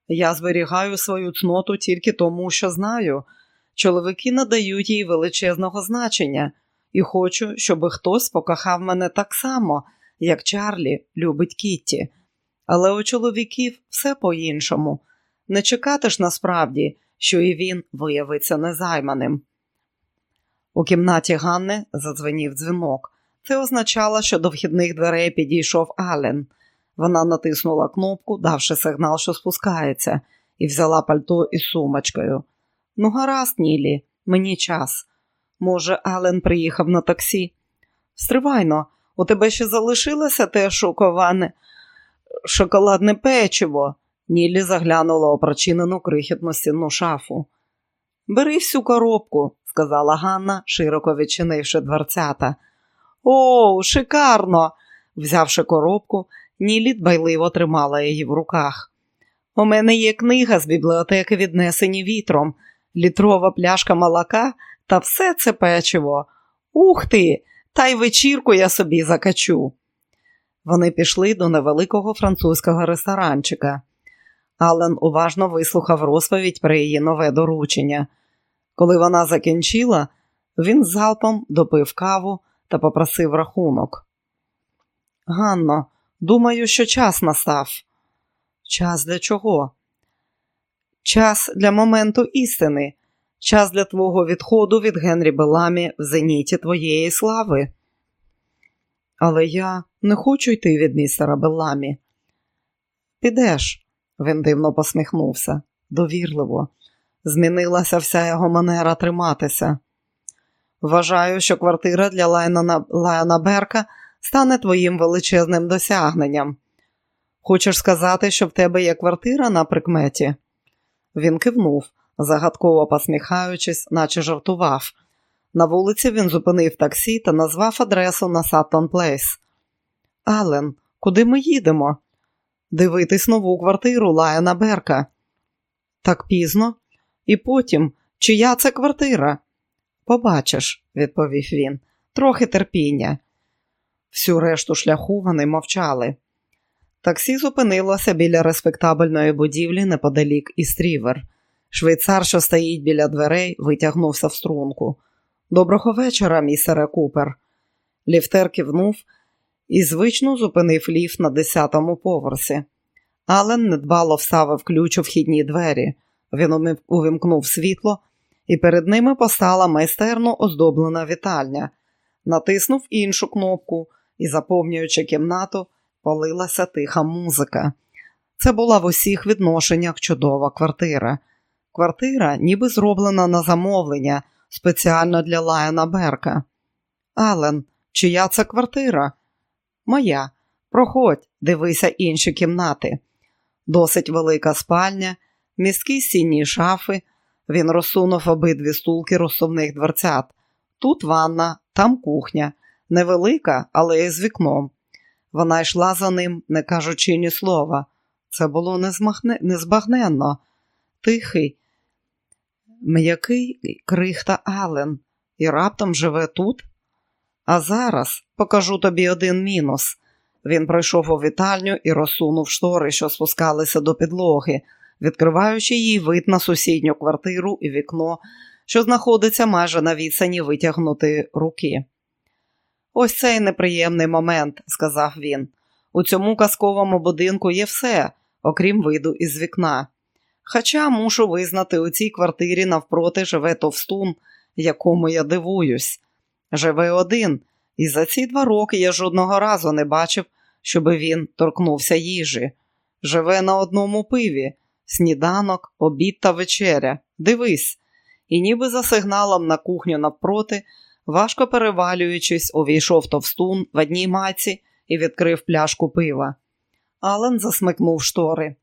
Я зберігаю свою цноту тільки тому, що знаю. Чоловіки надають їй величезного значення, і хочу, щоб хтось покохав мене так само, як Чарлі любить Кітті. Але у чоловіків все по-іншому. Не чекати ж насправді, що і він виявиться незайманим. У кімнаті Ганни задзвенів дзвінок. Це означало, що до вхідних дверей підійшов Ален. Вона натиснула кнопку, давши сигнал, що спускається, і взяла пальто із сумочкою. Ну, гаразд, Нілі, мені час. Може, Ален приїхав на таксі? Стривайно, у тебе ще залишилося те шоковане шоколадне печиво. Нілі заглянула у прочинену крихітну стінну шафу. Бери всю коробку, сказала Ганна, широко відчинивши дверцята. О, шикарно! Взявши коробку, Нілі дбайливо тримала її в руках. У мене є книга з бібліотеки, віднесені вітром, літрова пляшка молока та все це печиво. Ух ти! Та й вечірку я собі закачу. Вони пішли до невеликого французького ресторанчика. Ален уважно вислухав розповідь про її нове доручення. Коли вона закінчила, він залпом допив каву та попросив рахунок. Ганно, думаю, що час настав. Час для чого? Час для моменту істини, час для твого відходу від Генрі Беламі в зеніті твоєї слави. Але я не хочу йти від містера Беламі. Підеш, він дивно посміхнувся, довірливо. Змінилася вся його манера триматися. Вважаю, що квартира для Лайна, Лайна Берка стане твоїм величезним досягненням. Хочеш сказати, що в тебе є квартира на прикметі? Він кивнув, загадково посміхаючись, наче жартував. На вулиці він зупинив таксі та назвав адресу на Саттон Плейс. Ален, куди ми їдемо? Дивитись нову квартиру Лайона Берка. Так пізно. І потім, чия це квартира? Побачиш, відповів він, трохи терпіння. Всю решту шляху вони мовчали. Таксі зупинилося біля респектабельної будівлі неподалік Іст-Рівер. Швейцар, що стоїть біля дверей, витягнувся в струнку. Доброго вечора, містере Купер. Ліфтер кивнув і звично зупинив ліфт на десятому поверсі. Ален недбало вставив ключ у вхідні двері. Він увімкнув світло, і перед ними постала майстерно оздоблена вітальня. Натиснув іншу кнопку і, заповнюючи кімнату, полилася тиха музика. Це була в усіх відношеннях чудова квартира. Квартира ніби зроблена на замовлення спеціально для Лайона Берка. Ален, чия це квартира? Моя. Проходь, дивися інші кімнати. Досить велика спальня, місткі сінні шафи. Він розсунув обидві стулки розсувних дверцят. Тут ванна, там кухня, невелика, але і з вікном. Вона йшла за ним, не кажучи ні слова. Це було незмахне... незбагненно. Тихий, м'який крихта Ален, і раптом живе тут. А зараз покажу тобі один мінус. Він пройшов у вітальню і розсунув штори, що спускалися до підлоги, відкриваючи їй вид на сусідню квартиру і вікно, що знаходиться майже на відстані витягнути руки. Ось цей неприємний момент, сказав він. У цьому казковому будинку є все, окрім виду із вікна. Хоча мушу визнати, у цій квартирі навпроти живе товстун, якому я дивуюсь. Живе один, і за ці два роки я жодного разу не бачив, щоби він торкнувся їжі. Живе на одному пиві, сніданок, обід та вечеря. Дивись. І ніби за сигналом на кухню навпроти, важко перевалюючись, увійшов товстун в одній маці і відкрив пляшку пива. Ален засмикнув штори.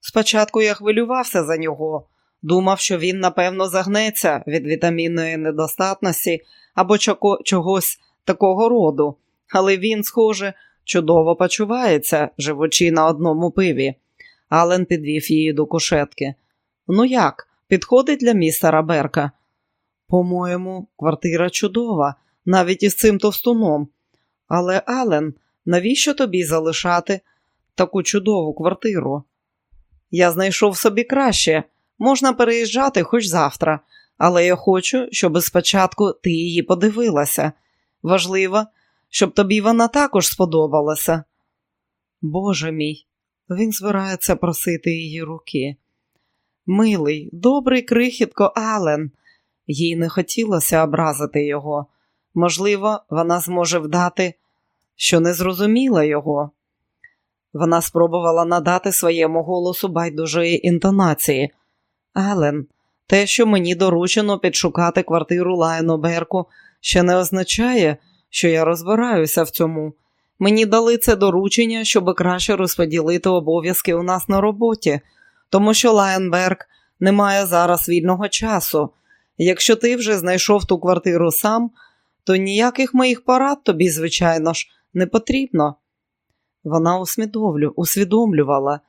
Спочатку я хвилювався за нього, думав, що він, напевно, загнеться від вітамінної недостатності або чогось такого роду, але він, схоже, чудово почувається, живучи на одному пиві. Ален підвів її до кушетки. Ну як, підходить для містера Берка? По-моєму, квартира чудова, навіть із цим товстуном. Але, Ален, навіщо тобі залишати таку чудову квартиру? Я знайшов собі краще, можна переїжджати хоч завтра, але я хочу, щоб спочатку ти її подивилася. Важливо, щоб тобі вона також сподобалася. Боже мій, він збирається просити її руки. Милий, добрий крихітко Ален. Їй не хотілося образити його. Можливо, вона зможе вдати, що не зрозуміла його. Вона спробувала надати своєму голосу байдужої інтонації. Елен, те, що мені доручено підшукати квартиру Лайну Берку, ще не означає, що я розбираюся в цьому. Мені дали це доручення, щоб краще розподілити обов'язки у нас на роботі, тому що Лайнберг не має зараз вільного часу. Якщо ти вже знайшов ту квартиру сам, то ніяких моїх порад тобі, звичайно ж, не потрібно. Вона усвідомлювала,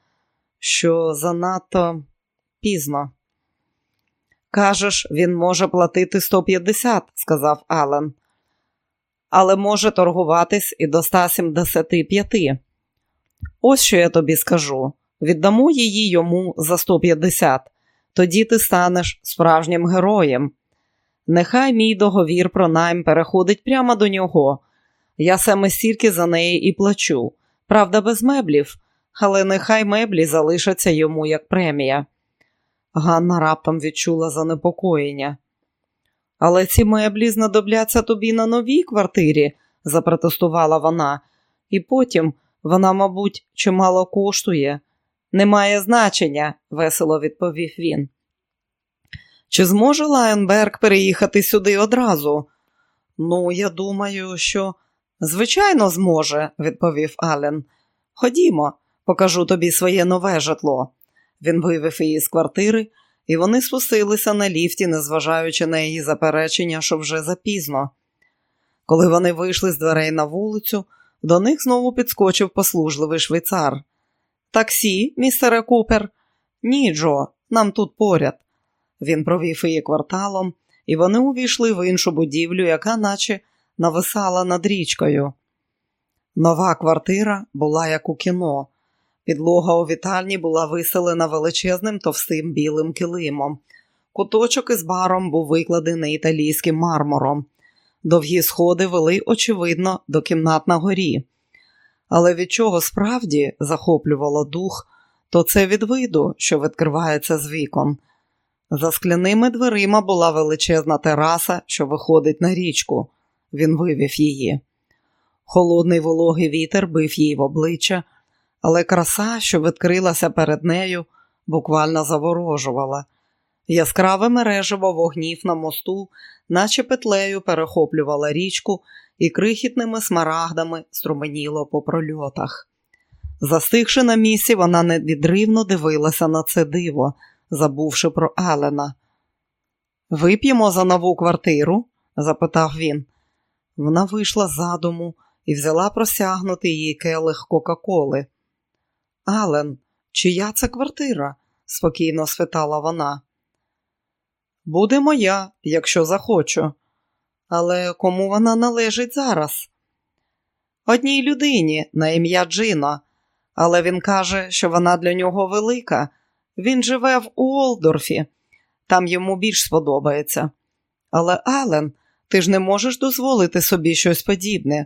що занадто пізно. Кажеш, він може платити 150, сказав Ален, але може торгуватись і до 175. Ось що я тобі скажу: віддамо її йому за 150, тоді ти станеш справжнім героєм. Нехай мій договір про найм переходить прямо до нього. Я саме стільки за неї і плачу. Правда, без меблів, але нехай меблі залишаться йому як премія. Ганна раптом відчула занепокоєння. Але ці меблі знадобляться тобі на новій квартирі, запротестувала вона, і потім вона, мабуть, чимало коштує. Немає значення, весело відповів він. Чи зможе Лайонберг переїхати сюди одразу? Ну, я думаю, що, звичайно, зможе, відповів Ален. Ходімо, покажу тобі своє нове житло. Він вивів її з квартири, і вони спустилися на ліфті, незважаючи на її заперечення, що вже запізно. Коли вони вийшли з дверей на вулицю, до них знову підскочив послужливий швейцар. Таксі, містере Купер? Ні, Джо, нам тут поряд. Він провів її кварталом, і вони увійшли в іншу будівлю, яка наче нависала над річкою. Нова квартира була як у кіно. Підлога у вітальні була виселена величезним товстим білим килимом. Куточок із баром був викладений італійським мармуром. Довгі сходи вели, очевидно, до кімнат на горі. Але від чого справді захоплювало дух, то це від виду, що відкривається з вікон. За скляними дверима була величезна тераса, що виходить на річку. Він вивів її. Холодний вологий вітер бив їй в обличчя, але краса, що відкрилася перед нею, буквально заворожувала. Яскраве мережево вогнів на мосту, наче петлею перехоплювала річку і крихітними смарагдами струменіло по прольотах. Застигши на місці, вона невідривно дивилася на це диво, забувши про Елена. Вип'ємо за нову квартиру? запитав він. Вона вийшла з задуму і взяла просягнути її келих Кока-Коли. Ален, чия це квартира? спокійно спитала вона. Буде моя, якщо захочу. Але кому вона належить зараз? Одній людині на ім'я Джина, але він каже, що вона для нього велика. Він живе в Уолдорфі, там йому більш сподобається. Але, Ален, ти ж не можеш дозволити собі щось подібне.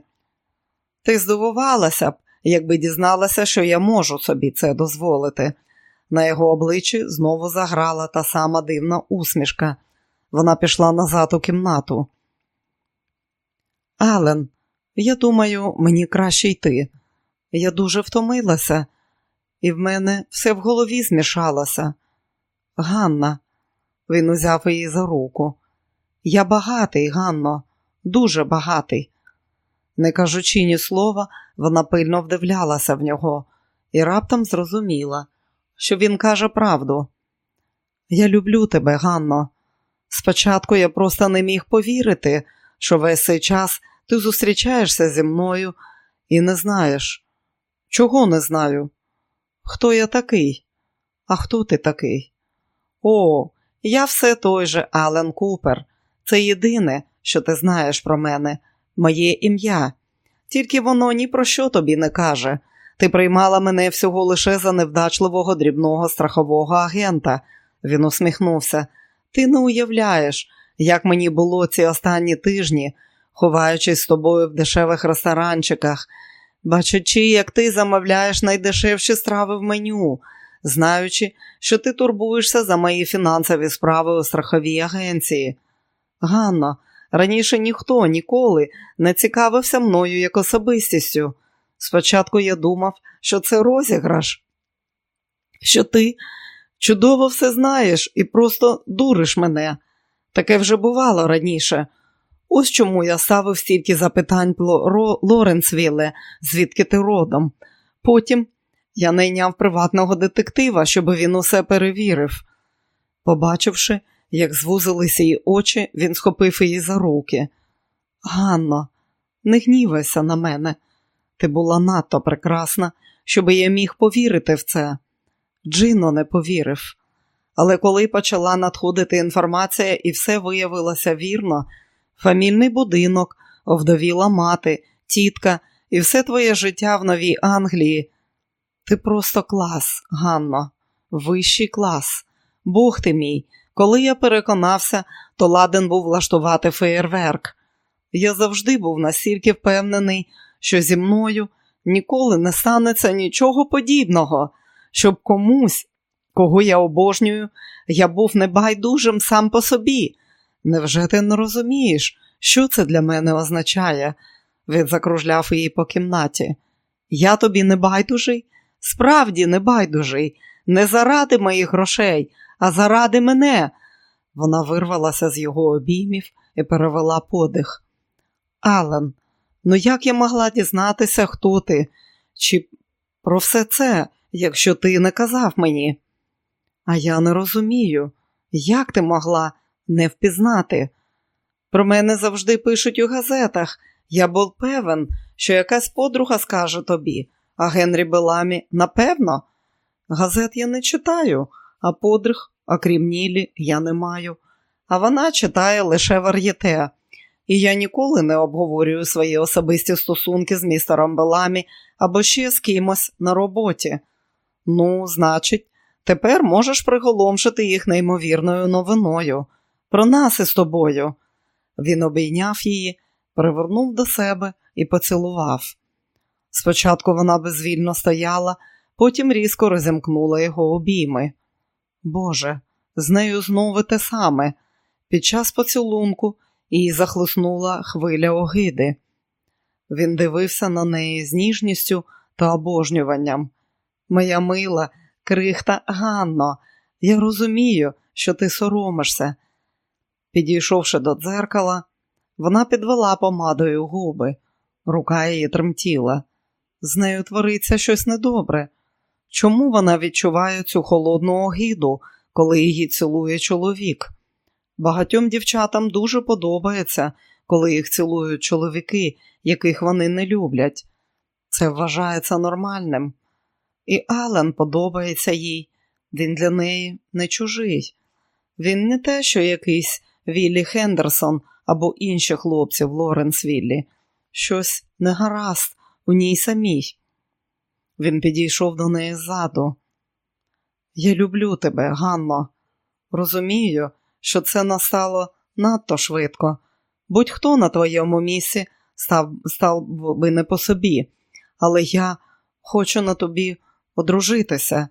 Ти здивувалася б, якби дізналася, що я можу собі це дозволити. На його обличчі знову заграла та сама дивна усмішка. Вона пішла назад у кімнату. Ален, я думаю, мені краще йти. Я дуже втомилася, і в мене все в голові змішалося. Ганна, він узяв її за руку. Я багатий, Ганно, дуже багатий. Не кажучи ні слова, вона пильно вдивлялася в нього і раптом зрозуміла, що він каже правду. Я люблю тебе, Ганно. Спочатку я просто не міг повірити, що весь цей час ти зустрічаєшся зі мною і не знаєш. Чого не знаю? Хто я такий? А хто ти такий? О, я все той же Ален Купер. Це єдине, що ти знаєш про мене, моє ім'я. Тільки воно ні про що тобі не каже. Ти приймала мене всього лише за невдачливого дрібного страхового агента. Він усміхнувся. Ти не уявляєш, як мені було ці останні тижні, ховаючись з тобою в дешевих ресторанчиках, бачачи, як ти замовляєш найдешевші страви в меню, знаючи, що ти турбуєшся за мої фінансові справи у страховій агенції. Ганно, раніше ніхто ніколи не цікавився мною як особистістю. Спочатку я думав, що це розіграш, що ти чудово все знаєш і просто дуриш мене. Таке вже бувало раніше. Ось чому я ставив стільки запитань Лоренсвіле, звідки ти родом. Потім я найняв приватного детектива, щоб він усе перевірив. Побачивши, як звузилися її очі, він схопив її за руки. Ганно, не гнівайся на мене. Ти була надто прекрасна, щоб я міг повірити в це. Джино не повірив. Але коли почала надходити інформація і все виявилося вірно, фамільний будинок, овдовіла мати, тітка і все твоє життя в Новій Англії. Ти просто клас, Ганно, вищий клас. Бог ти мій. Коли я переконався, то ладен був влаштувати феєрверк. Я завжди був настільки впевнений, що зі мною ніколи не станеться нічого подібного, щоб комусь, кого я обожнюю, я був небайдужим сам по собі. Невже ти не розумієш, що це для мене означає? Він закружляв її по кімнаті. Я тобі не байдужий? Справді не байдужий, не заради моїх грошей, а заради мене. Вона вирвалася з його обіймів і перевела подих. Ален, ну як я могла дізнатися, хто ти? Чи про все це, якщо ти не казав мені? А я не розумію, як ти могла не впізнати? Про мене завжди пишуть у газетах. Я був певен, що якась подруга скаже тобі, а Генрі Беламі, напевно, газет я не читаю, а подруг, окрім Нілі, я не маю. А вона читає лише вар'єте. І я ніколи не обговорюю свої особисті стосунки з містером Беламі або ще з кимось на роботі. Ну, значить, тепер можеш приголомшити їх неймовірною новиною. Про нас із тобою. Він обійняв її, привернув до себе і поцілував. Спочатку вона безвільно стояла, потім різко розімкнула його обійми. Боже, з нею знову те саме. Під час поцілунку її захлиснула хвиля огиди. Він дивився на неї з ніжністю та обожнюванням. Моя мила, крихта Ганно, я розумію, що ти соромишся. Підійшовши до дзеркала, вона підвела помадою губи, рука її тремтіла. З нею твориться щось недобре. Чому вона відчуває цю холодну огиду, коли її цілує чоловік? Багатьом дівчатам дуже подобається, коли їх цілують чоловіки, яких вони не люблять. Це вважається нормальним. І Ален подобається їй, він для неї не чужий. Він не те, що якийсь Віллі Хендерсон або інші хлопці в Лоренсвіллі. Щось не гаразд у ній самій. Він підійшов до неї ззаду. Я люблю тебе, Ганно. Розумію, що це настало надто швидко. Будь-хто на твоєму місці став, став би не по собі, але я хочу на тобі одружитися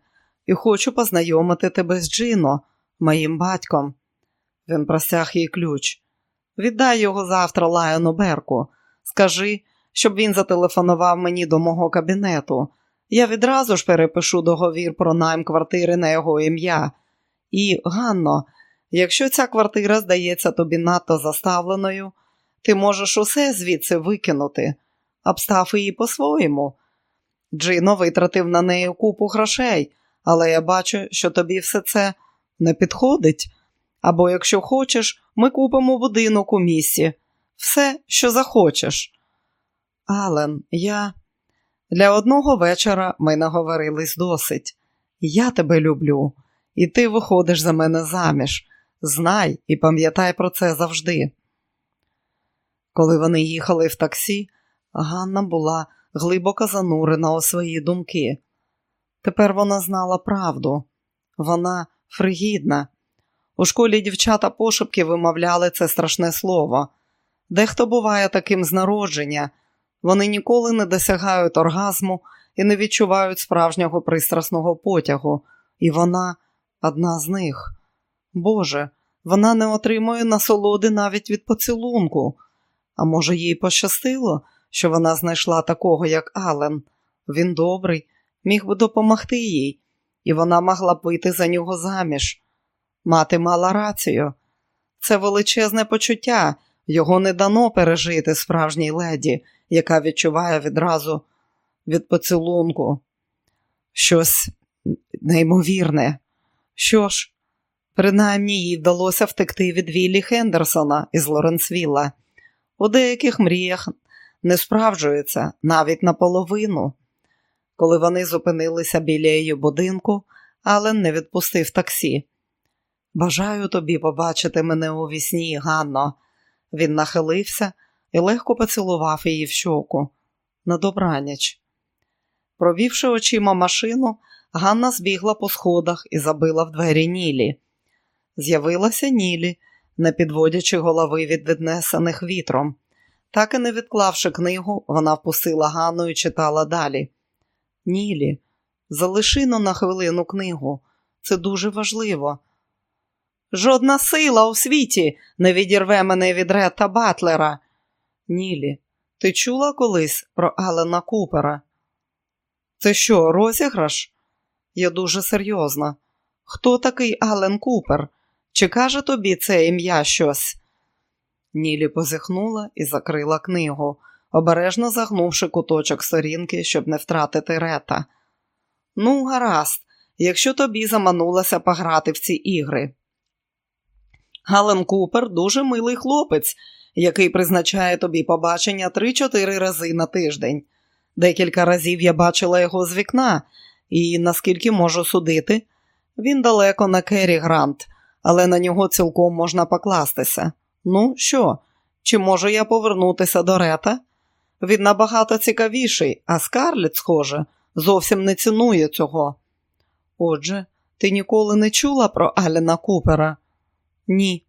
і хочу познайомити тебе з Джино, моїм батьком. Він простяг їй ключ. Віддай його завтра Лайону Берку. Скажи, щоб він зателефонував мені до мого кабінету. Я відразу ж перепишу договір про найм квартири на його ім'я. І, Ганно, якщо ця квартира здається тобі надто заставленою, ти можеш усе звідси викинути, обстав її по-своєму. Джино витратив на неї купу грошей, але я бачу, що тобі все це не підходить. Або, якщо хочеш, ми купимо будинок у місті. Все, що захочеш. Ален, я. Для одного вечора ми наговорились досить. Я тебе люблю, і ти виходиш за мене заміж. Знай і пам'ятай про це завжди. Коли вони їхали в таксі, Ганна була глибоко занурена у свої думки. Тепер вона знала правду. Вона фригідна. У школі дівчата пошепки вимовляли це страшне слово. Дехто буває таким з народження, вони ніколи не досягають оргазму і не відчувають справжнього пристрасного потягу, і вона одна з них. Боже, вона не отримує насолоди навіть від поцілунку. А може, їй пощастило, що вона знайшла такого, як Ален. Він добрий, міг би допомогти їй, і вона могла б вийти за нього заміж. Мати мала рацію. Це величезне почуття, його не дано пережити справжній леді, яка відчуває відразу від поцілунку щось неймовірне. Що ж, принаймні їй вдалося втекти від Віллі Хендерсона із Лоренсвілла. У деяких мріях не справджується навіть наполовину. Коли вони зупинилися біля її будинку, Ален не відпустив таксі. Бажаю тобі побачити мене у вісні, Ганно. Він нахилився і легко поцілував її в щоку. На добраніч. Провівши очима машину, Ганна збігла по сходах і забила в двері Нілі. З'явилася Нілі, не підводячи голови від віднесених вітром. Так і не відклавши книгу, вона впустила Ганну і читала далі. Нілі, залиши но на хвилину книгу. Це дуже важливо. Жодна сила у світі не відірве мене від Ретта Батлера. Нілі, ти чула колись про Алена Купера? Це що, розіграш? Я дуже серйозна. Хто такий Ален Купер? Чи каже тобі це ім'я щось? Нілі позихнула і закрила книгу, обережно загнувши куточок сторінки, щоб не втратити рета. Ну, гаразд, якщо тобі заманулося пограти в ці ігри. Гален Купер дуже милий хлопець, який призначає тобі побачення 3-4 рази на тиждень. Декілька разів я бачила його з вікна, і, наскільки можу судити, він далеко на Керрі Грант, але на нього цілком можна покластися. Ну, що, чи можу я повернутися до Рета? Він набагато цікавіший, а Скарлетт, схоже, зовсім не цінує цього. Отже, ти ніколи не чула про Аліна Купера? Ні.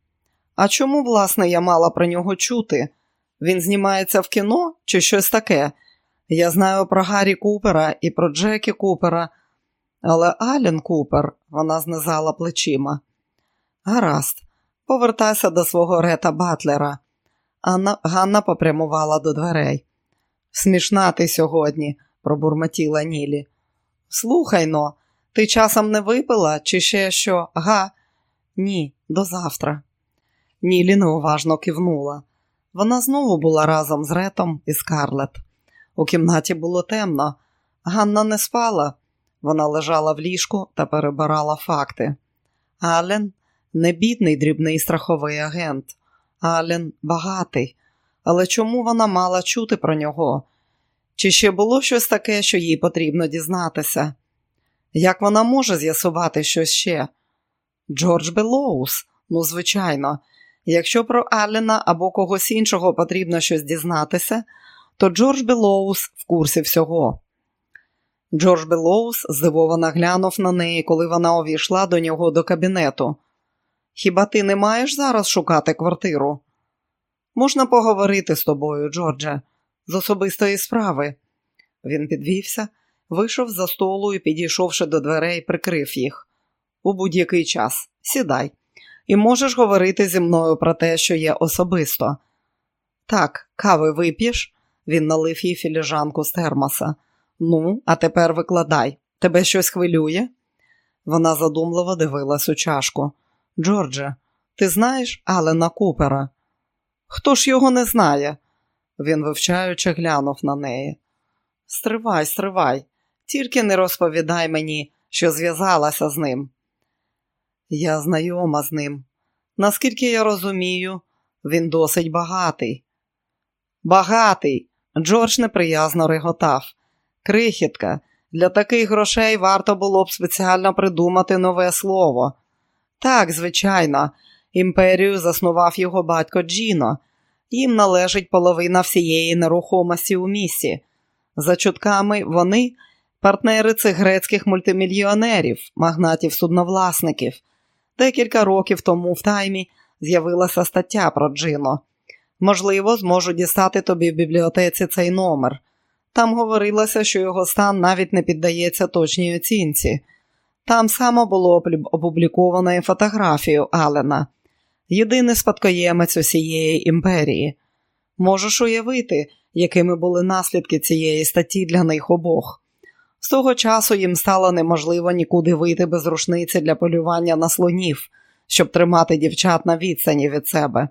А чому, власне, я мала про нього чути? Він знімається в кіно чи щось таке? Я знаю про Гаррі Купера і про Джекі Купера, але Ален Купер вона знизала плечима. Гаразд, повертайся до свого рета Батлера. Анна Ганна попрямувала до дверей. Смішна ти сьогодні, пробурмотіла Нілі. Слухай но, ти часом не випила, чи ще що? Га? Ні, до завтра. Нілі неуважно кивнула. Вона знову була разом з Ретом і Скарлет. У кімнаті було темно. Ганна не спала. Вона лежала в ліжку та перебирала факти. Ален не бідний дрібний страховий агент. Ален багатий. Але чому вона мала чути про нього? Чи ще було щось таке, що їй потрібно дізнатися? Як вона може з'ясувати щось ще? Джордж Белоус, ну, звичайно, якщо про Аллена або когось іншого потрібно щось дізнатися, то Джордж Белоус в курсі всього. Джордж Белоус здивовано глянув на неї, коли вона увійшла до нього до кабінету. Хіба ти не маєш зараз шукати квартиру? Можна поговорити з тобою, Джордже, з особистої справи. Він підвівся, вийшов за столу і, підійшовши до дверей, прикрив їх. У будь-який час сідай, і можеш говорити зі мною про те, що є особисто. Так, кави вип'єш? Він налив їй філіжанку з термоса. Ну, а тепер викладай. Тебе щось хвилює? Вона задумливо дивилась у чашку. Джордже, ти знаєш Алена Купера? Хто ж його не знає? Він вивчаючи глянув на неї. Стривай, стривай, тільки не розповідай мені, що зв'язалася з ним. Я знайома з ним. Наскільки я розумію, він досить багатий. Багатий. Джордж неприязно реготав. Крихітка, для таких грошей варто було б спеціально придумати нове слово. Так, звичайно, імперію заснував його батько Джіно. Їм належить половина всієї нерухомості у місті. За чутками, вони партнери цих грецьких мультимільйонерів, магнатів судновласників. Декілька років тому в таймі з'явилася стаття про Джино. Можливо, зможу дістати тобі в бібліотеці цей номер. Там говорилося, що його стан навіть не піддається точній оцінці. Там само було опубліковано фотографію Алена, єдиний спадкоємець усієї імперії. Можеш уявити, якими були наслідки цієї статті для них обох. З того часу їм стало неможливо нікуди вийти без рушниці для полювання на слонів, щоб тримати дівчат на відстані від себе.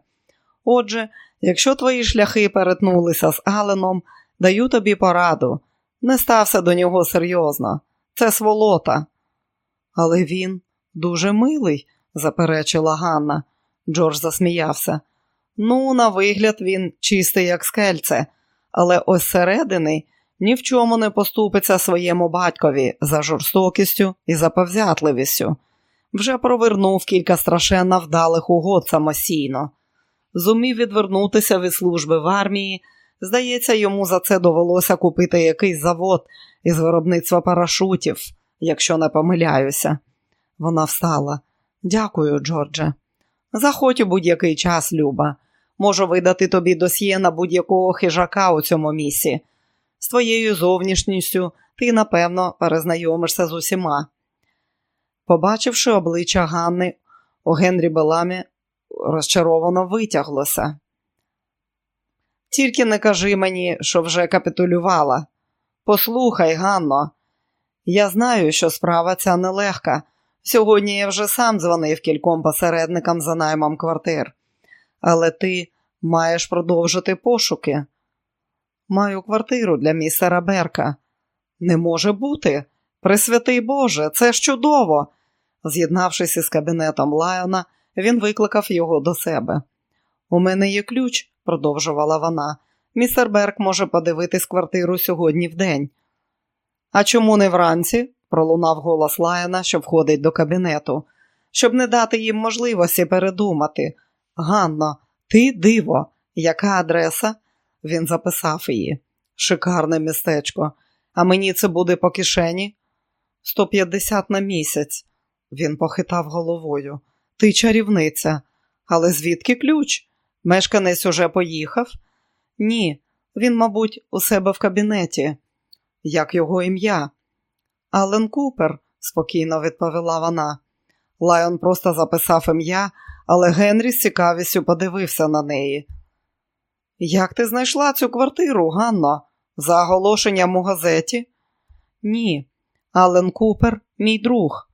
Отже, якщо твої шляхи перетнулися з Аленом, даю тобі пораду. Не стався до нього серйозно. Це сволота. Але він дуже милий, заперечила Ганна. Джордж засміявся. Ну, на вигляд, він чистий, як скельце, але ось середини ні в чому не поступиться своєму батькові за жорстокістю і за повзятливістю. Вже провернув кілька страшенно вдалих угод самостійно. Зумів відвернутися від служби в армії. Здається, йому за це довелося купити якийсь завод із виробництва парашутів, якщо не помиляюся. Вона встала. Дякую, Джордже. Заходь у будь-який час, Люба. Можу видати тобі досьє на будь-якого хижака у цьому місці. З твоєю зовнішністю ти, напевно, перезнайомишся з усіма. Побачивши обличчя Ганни, у Генрі Беламі розчаровано витяглося. Тільки не кажи мені, що вже капітулювала. Послухай, Ганно, я знаю, що справа ця нелегка. Сьогодні я вже сам дзвонив кільком посередникам за наймом квартир. Але ти маєш продовжити пошуки. Маю квартиру для містера Берка. Не може бути. Пресвятий Боже, це ж чудово. З'єднавшись із кабінетом Лайона, він викликав його до себе. У мене є ключ, продовжувала вона. Містер Берк може подивитись квартиру сьогодні в день. А чому не вранці? пролунав голос Лайона, що входить до кабінету, щоб не дати їм можливості передумати. Ганно, ти диво, яка адреса? Він записав її. Шикарне містечко. А мені це буде по кишені? 150 на місяць. Він похитав головою. Ти чарівниця. Але звідки ключ? Мешканець уже поїхав? Ні, він, мабуть, у себе в кабінеті. Як його ім'я? Ален Купер, спокійно відповіла вона. Лайон просто записав ім'я, але Генрі з цікавістю подивився на неї. Як ти знайшла цю квартиру, Ганно? За оголошенням у газеті? Ні, Ален Купер мій друг.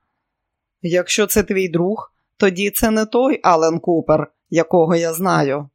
Якщо це твій друг, тоді це не той Ален Купер, якого я знаю.